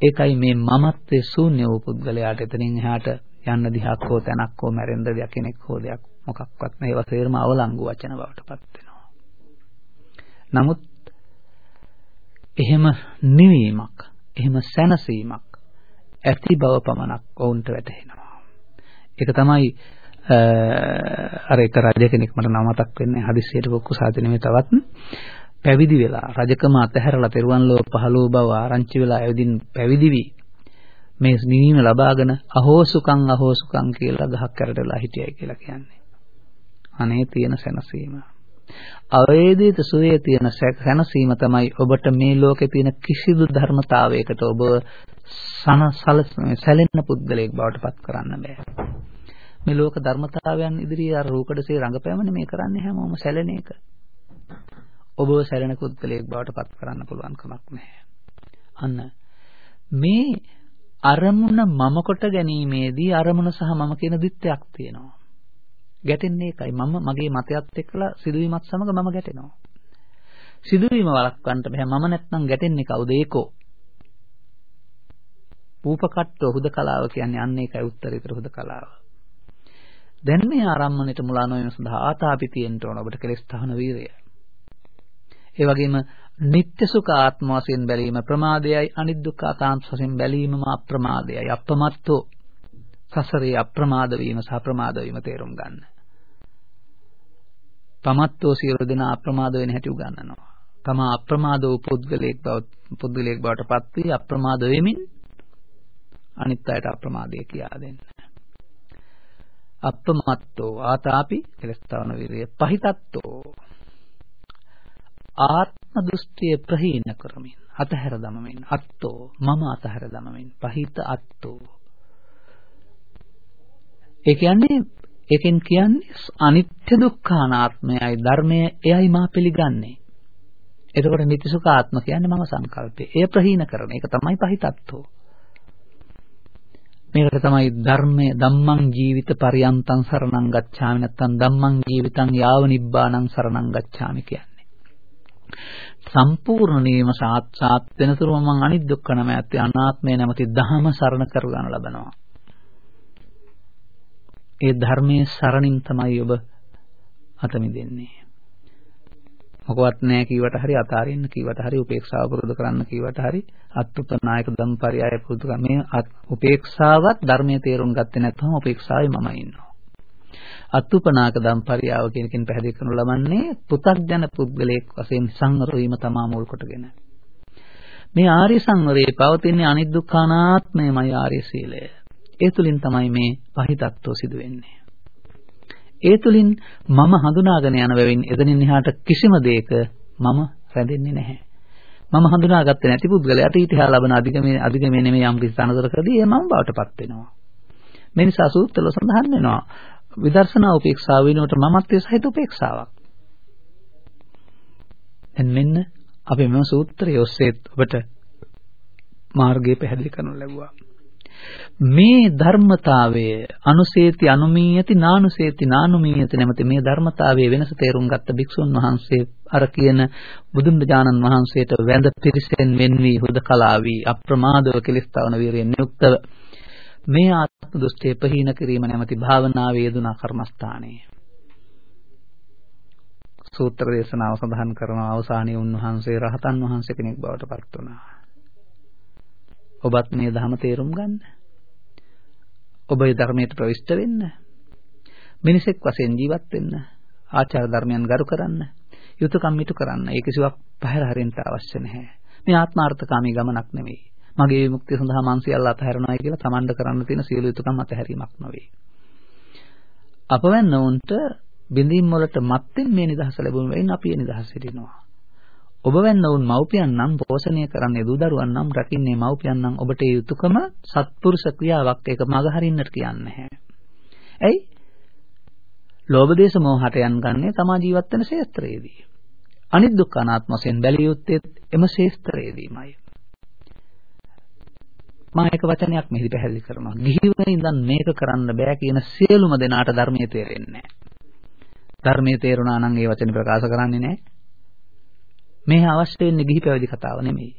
ඒකයි මේ මමත්වයේ ශූන්‍ය වූ පුද්ගලයාට එතනින් එහාට යන්න දිහාක් හෝ තැනක් හෝ මැරෙන්න දෙයක් කෙනෙක් හෝ දෙයක් මොකක්වත් නැහැ. ඒවා තේරම අවලංගු වචන බවට පත් වෙනවා. නමුත් එහෙම නිවීමක්, එහෙම සැනසීමක් ඇති බව පමණක් ඔවුන්ට වැටහෙනවා. ඒක තමයි අර එක රජ කෙනෙක් මට නම මතක් වෙන්නේ හදිස්සියට කුක්කු සාධනෙමේ තවත් පැවිදි වෙලා රජකම අතහැරලා තෙරුවන් ලෝ පහළ වූ බව ආරංචි වෙලා ඇවිදින් පැවිදි වී මේ නිවීම ලබාගෙන අහෝසුකම් අහෝසුකම් කියලා ගහක් කරටලා හිටියයි කියලා කියන්නේ. අනේ තියෙන සැනසීම. අවේදිත සුවේ තියෙන සැනසීම තමයි ඔබට මේ ලෝකේ තියෙන කිසිදු ධර්මතාවයකට ඔබ සනසල සැලෙන්න පුද්ගලයෙක් බවට පත් කරන්න බෑ. මේ ලෝක ධර්මතාවයන් ඉදිරියේ අර රූකඩසේ රඟපෑමනේ මේ කරන්නේ හැමෝම සැලෙන එක. ඔබව සැලෙන පුද්ගලයෙක් බවට පත් කරන්න පුළුවන් කමක් නැහැ. අන්න මේ අරමුණ මම කොට ගැනීමේදී අරමුණ සහ මම කියන දිත්තයක් තියෙනවා. ගැටෙන්නේ ඒකයි. මම මගේ මතයත් එක්කලා සිදුවීමත් සමග මම ගැටෙනවා. සිදුවීම වළක්වන්න බෑ. මම නැත්නම් ගැටෙන්නේ කවුද ඒකෝ? රූපකට්ට හුදකලාව කියන්නේ අන්න ඒකයි උත්තරීතර හුදකලාව. දැන් මේ ආරම්මණයට මුලා නොවීම සඳහා ආතාපි තියෙන්න ඕන ඔබට කෙලස් තහන වීරය. ඒ වගේම නিত্য සුඛ ආත්ම වශයෙන් බැලීම ප්‍රමාදයයි අනිදුක්ඛ ආතාන්ත වශයෙන් බැලීමම අප්‍රමාදයයි අපමත්තෝ සසරේ අප්‍රමාද වීම සහ ප්‍රමාද වීම තේරුම් ගන්න. පමත්තෝ සියලු දෙනා අප්‍රමාද වෙන හැටි උගන්වනවා. තමා අප්‍රමාද වූ පුද්ගලයෙක් බව පුද්ගලයෙක් බවට පත් වී අප්‍රමාද වෙමින් අනිත් අයට අප්‍රමාදය කියා දෙන්න. අප්‍රමත්තෝ ආතාපි කෙලස්තාවන විරිය පහිතත්තෝ ආත්ම දෘෂ්ටිය ප්‍රහීන කරමින් අතහැර දමමින් අත්තෝ මම අතහැර දමමින් පහිත අත්තෝ ඒ කියන්නේ ඒකෙන් කියන්නේ අනිත්‍ය දුක්ඛ අනාත්මයයි ධර්මය එයයි මා පිළිගන්නේ. එතකොට නිතිසුඛාත්ම කියන්නේ මම සංකල්පේ. එය ප්‍රහීන කරන. ඒක තමයි පහිතත්වෝ. මේකට තමයි ධර්මයේ ධම්මං ජීවිත පරියන්තං සරණං ගච්ඡාමි නැත්නම් ධම්මං ජීවිතං යාව නිබ්බාණං සරණං ගච්ඡාමි කියන්නේ. සම්පූර්ණ නීම සාත්සාත් වෙනතුරු මම අනිත් දුක්ඛ නැමැති අනාත්මය නැමැති ධහම සරණ කරගන්න ලබනවා. ඒ ධර්මයේ සරණින් තමයි ඔබ අත මිදෙන්නේ. මොකවත් නැහැ කීවට හරි අතාරින්න කීවට හරි උපේක්ෂාව පුරුදු කරන්න කීවට හරි අත්ුපනායක ධම්පරියාය පුරුදු කරන මේ උපේක්ෂාවත් ධර්මයේ තේරුම් ගත්තේ නැත්නම් උපේක්ෂාවේ මම ඉන්නවා. අත්ුපනාක ධම්පරියාව කියන එකෙන් පැහැදිලි කරනු ලබන්නේ පු탁ජන පුද්ගලයෙක් වශයෙන් සංවර වීම තමා මුල් කොටගෙන. මේ ආර්ය සංවරයේ පවතින අනිදුක්ඛානාත්මයමයි ආර්ය සීලය. ඒ තුලින් තමයි මේ පහිතත්ව සිදු වෙන්නේ. ඒ තුලින් මම හඳුනාගෙන යන බැවින් එතනින් එහාට කිසිම දෙයක මම රැඳෙන්නේ නැහැ. මම හඳුනාගත්තේ නැති පුද්ගලයාට ඊටහා ලබන අධිගමේ අධිගමේ නෙමෙයි යම් කිසි තනතුරකදී ඒ මම බවටපත් වෙනවා. මේ නිසා සූත්‍රවල සඳහන් වෙනවා විදර්ශනා උපේක්ෂාව වෙනුවට මමත්වයේ සහිත උපේක්ෂාවක්. එන් මෙන්න අපි මෙම සූත්‍රයේ ඔස්සේ ඔබට මාර්ගය පැහැදිලි කරනු ලැබුවා. මේ ධර්මතාවය අනුසේති අනුමීයති නානුසේති නානුමීයති නැමැති මේ ධර්මතාවයේ වෙනස තේරුම් ගත්ත භික්ෂුන් වහන්සේ අර කියන බුදුන් වහන්සේට වැඳ පිරිසෙන් වෙන් වී හුදකලාවී අප්‍රමාදව කෙලිස්තාවන වීරියෙන් යුක්තව මේ ආත්ම දෘෂ්ටිය ප්‍රහීන කිරීම නැමැති භාවනාවේ යෙදුනා කර්මස්ථානයේ සූත්‍ර දේශනාව සඳහන් කරන අවසානයේ උන්වහන්සේ රහතන් වහන්සේ කෙනෙක් බවට පත් වුණා. ඔබත් මේ ධර්ම තේරුම් ගන්න. ඔබ ඒ ධර්මයට ප්‍රවිෂ්ඨ වෙන්න. මිනිසෙක් වශයෙන් ජීවත් වෙන්න. ආචාර ධර්මයන් ගරු කරන්න. යුතුයකම් මිතු කරන්න. ඒ කිසිවක් පහර හරින්න අවශ්‍ය නැහැ. මේ ආත්මාර්ථකාමී ගමනක් නෙවෙයි. මගේ විමුක්තිය සඳහා මං සියල්ල අතහැරනවායි කියලා තමන්ට කරන්න තියෙන සියලු යුතුයකම් අතහැරීමක් නෙවෙයි. අපවැන්න උන්ට බිඳීම් වලට මත්ෙන් මේ නිදහස ලැබුණ වෙයින් අපි ඒ නිදහස හිටිනවා. ඔබ වෙන්න වුන් මව්පියන් නම් පෝෂණය කරන්නේ දූ දරුවන් නම් රකින්නේ මව්පියන් නම් ඔබට ඒ යුතුයකම සත්පුරුෂ ක්‍රියාවක් ඒක මග හරින්නට කියන්නේ නැහැ. ඇයි? ලෝභ දේශ මොහට යන් ගන්නේ තමා ජීවත් වෙන ක්ෂේත්‍රයේදී. අනිත් දුක්ඛ අනාත්ම වශයෙන් බැලිය යුත්තේ එම ක්ෂේත්‍රයේදීමයි. මම එක වචනයක් මෙහි පැහැදිලි කරනවා. ගිහිව ඉඳන් මේක කරන්න බෑ කියන සියලුම දෙනාට ධර්මයේ තේරෙන්නේ නැහැ. ධර්මයේ තේරුණා නම් ඒ වචනේ ප්‍රකාශ කරන්නේ නැහැ. මේ අවශ්‍ය වෙන්නේ ගිහි පැවිදි කතාව නෙමෙයි.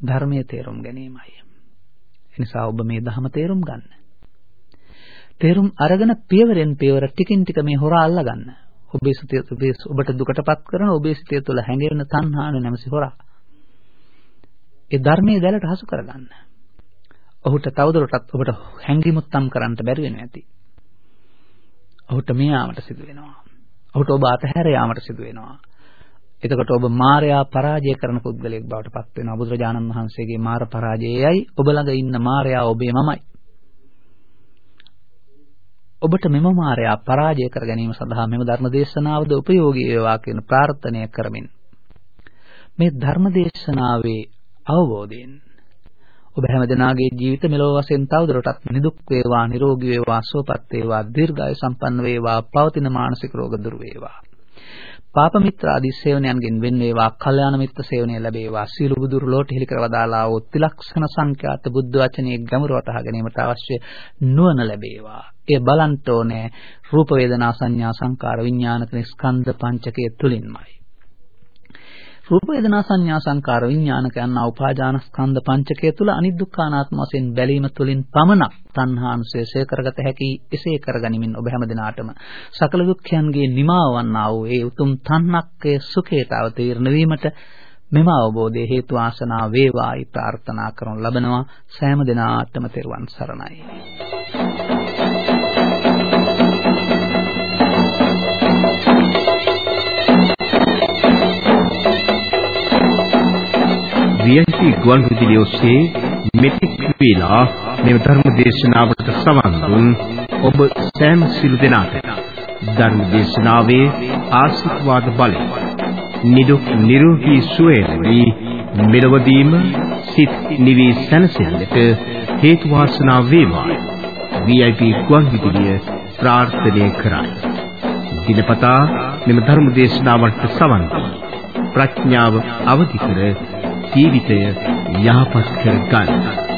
ධර්මයේ තේරුම් ගැනීමයි. එනිසා ඔබ මේ ධහම තේරුම් ගන්න. තේරුම් අරගෙන පියවරෙන් පියවර ටිකින් ටික මේ හොරා අල්ලා ගන්න. ඔබේ සිතේ ඔබට දුකටපත් කරන ඔබේ සිතේ තුළ හැඟෙන තණ්හාන නැමැසි හොරා. ඒ ධර්මයේ දැලට හසු කරගන්න. ඔහුට තවදුරටත් ඔබට හැඟීමුත්තම් කරන්න බැරි වෙනවා ඇති. ඔහුට මෙයාමට සිදු වෙනවා. ඔහුට ඔබ අතහැර යාමට සිදු වෙනවා. එතකොට ඔබ මායයා පරාජය කරන පුද්ගලයෙක් බවට පත් වෙනවා. බුදුරජාණන් වහන්සේගේ මාර පරාජයයයි ඔබ ළඟ ඉන්න මායයා ඔබේ මමයි. ඔබට මෙම මායයා පරාජය කර ගැනීම සඳහා මෙම ධර්ම දේශනාවද උපයෝගී වේවා කියන ප්‍රාර්ථනය කරමින් මේ ධර්ම දේශනාවේ අවබෝධයෙන් ඔබ හැමදෙනාගේ ජීවිත මෙලොව වශයෙන් තවදුරටත් නිදුක් වේවා නිරෝගී වේවා සුවපත් වේවා දීර්ඝායු සම්පන්න වේවා පවතින මානසික රෝග දුර වේවා. පාප මිත්‍ර ආදී සේවනයන්ගෙන් වෙන් වේවා කල්යාණ මිත්‍ර සේවනය ලැබේවා සීල බුදුරු ලෝට හිලි කර වදාලා වූ ත්‍රිලක්ෂණ සංඛ්‍යාත බුද්ධ වචනේ ගැඹුර වටහා ගැනීමට අවශ්‍ය නුවණ ලැබේවා. ඒ බලන්ට ඕනේ රූප වේදනා සංඥා සංකාර විඥාන කියන ස්කන්ධ පංචකය තුලින්මයි. රූප වේදනා සංඥා සංකාර විඥාන කියනා උපාදාන ස්කන්ධ පංචකය තුල අනිදුක්ඛානාත්ම වශයෙන් බැලීම තුලින් පමණක් තණ්හානුසය ශේ කරගත හැකි එසේ කරගනිමින් ඔබ හැම දිනාටම සකල දුක්ඛයන්ගේ නිමාව වන්නා වූ ඒ උතුම් තණ්හක්කේ සුඛයට අවතීර්ණ වීමට මෙම අවබෝධයේ හේතු ආසනා වේවායි ප්‍රාර්ථනා කරනු ලබනවා. සෑම දිනාටම තෙරුවන් සරණයි. VIP ගුවන් විදුලිය ඔස්සේ මෙතෙක් වේලා මේ ධර්ම දේශනාවට සවන් දුන් ඔබ සෑම සිළු දෙනාට. ධර්ම දේශනාවේ ආශිර්වාද බලය. නිදුක් නිරෝගී සුවය ලැබී මෙලවදීම සිත් නිවි සැනසෙල්ලට හේතු වාසනා වේවා. VIP ගුවන් විදුලිය ප්‍රාර්ථනා කරයි. දිනපතා මෙම ධර්ම දේශනාවට සවන් ප්‍රඥාව අවදි කර ජීවිතය යහපත් කර ගන්න.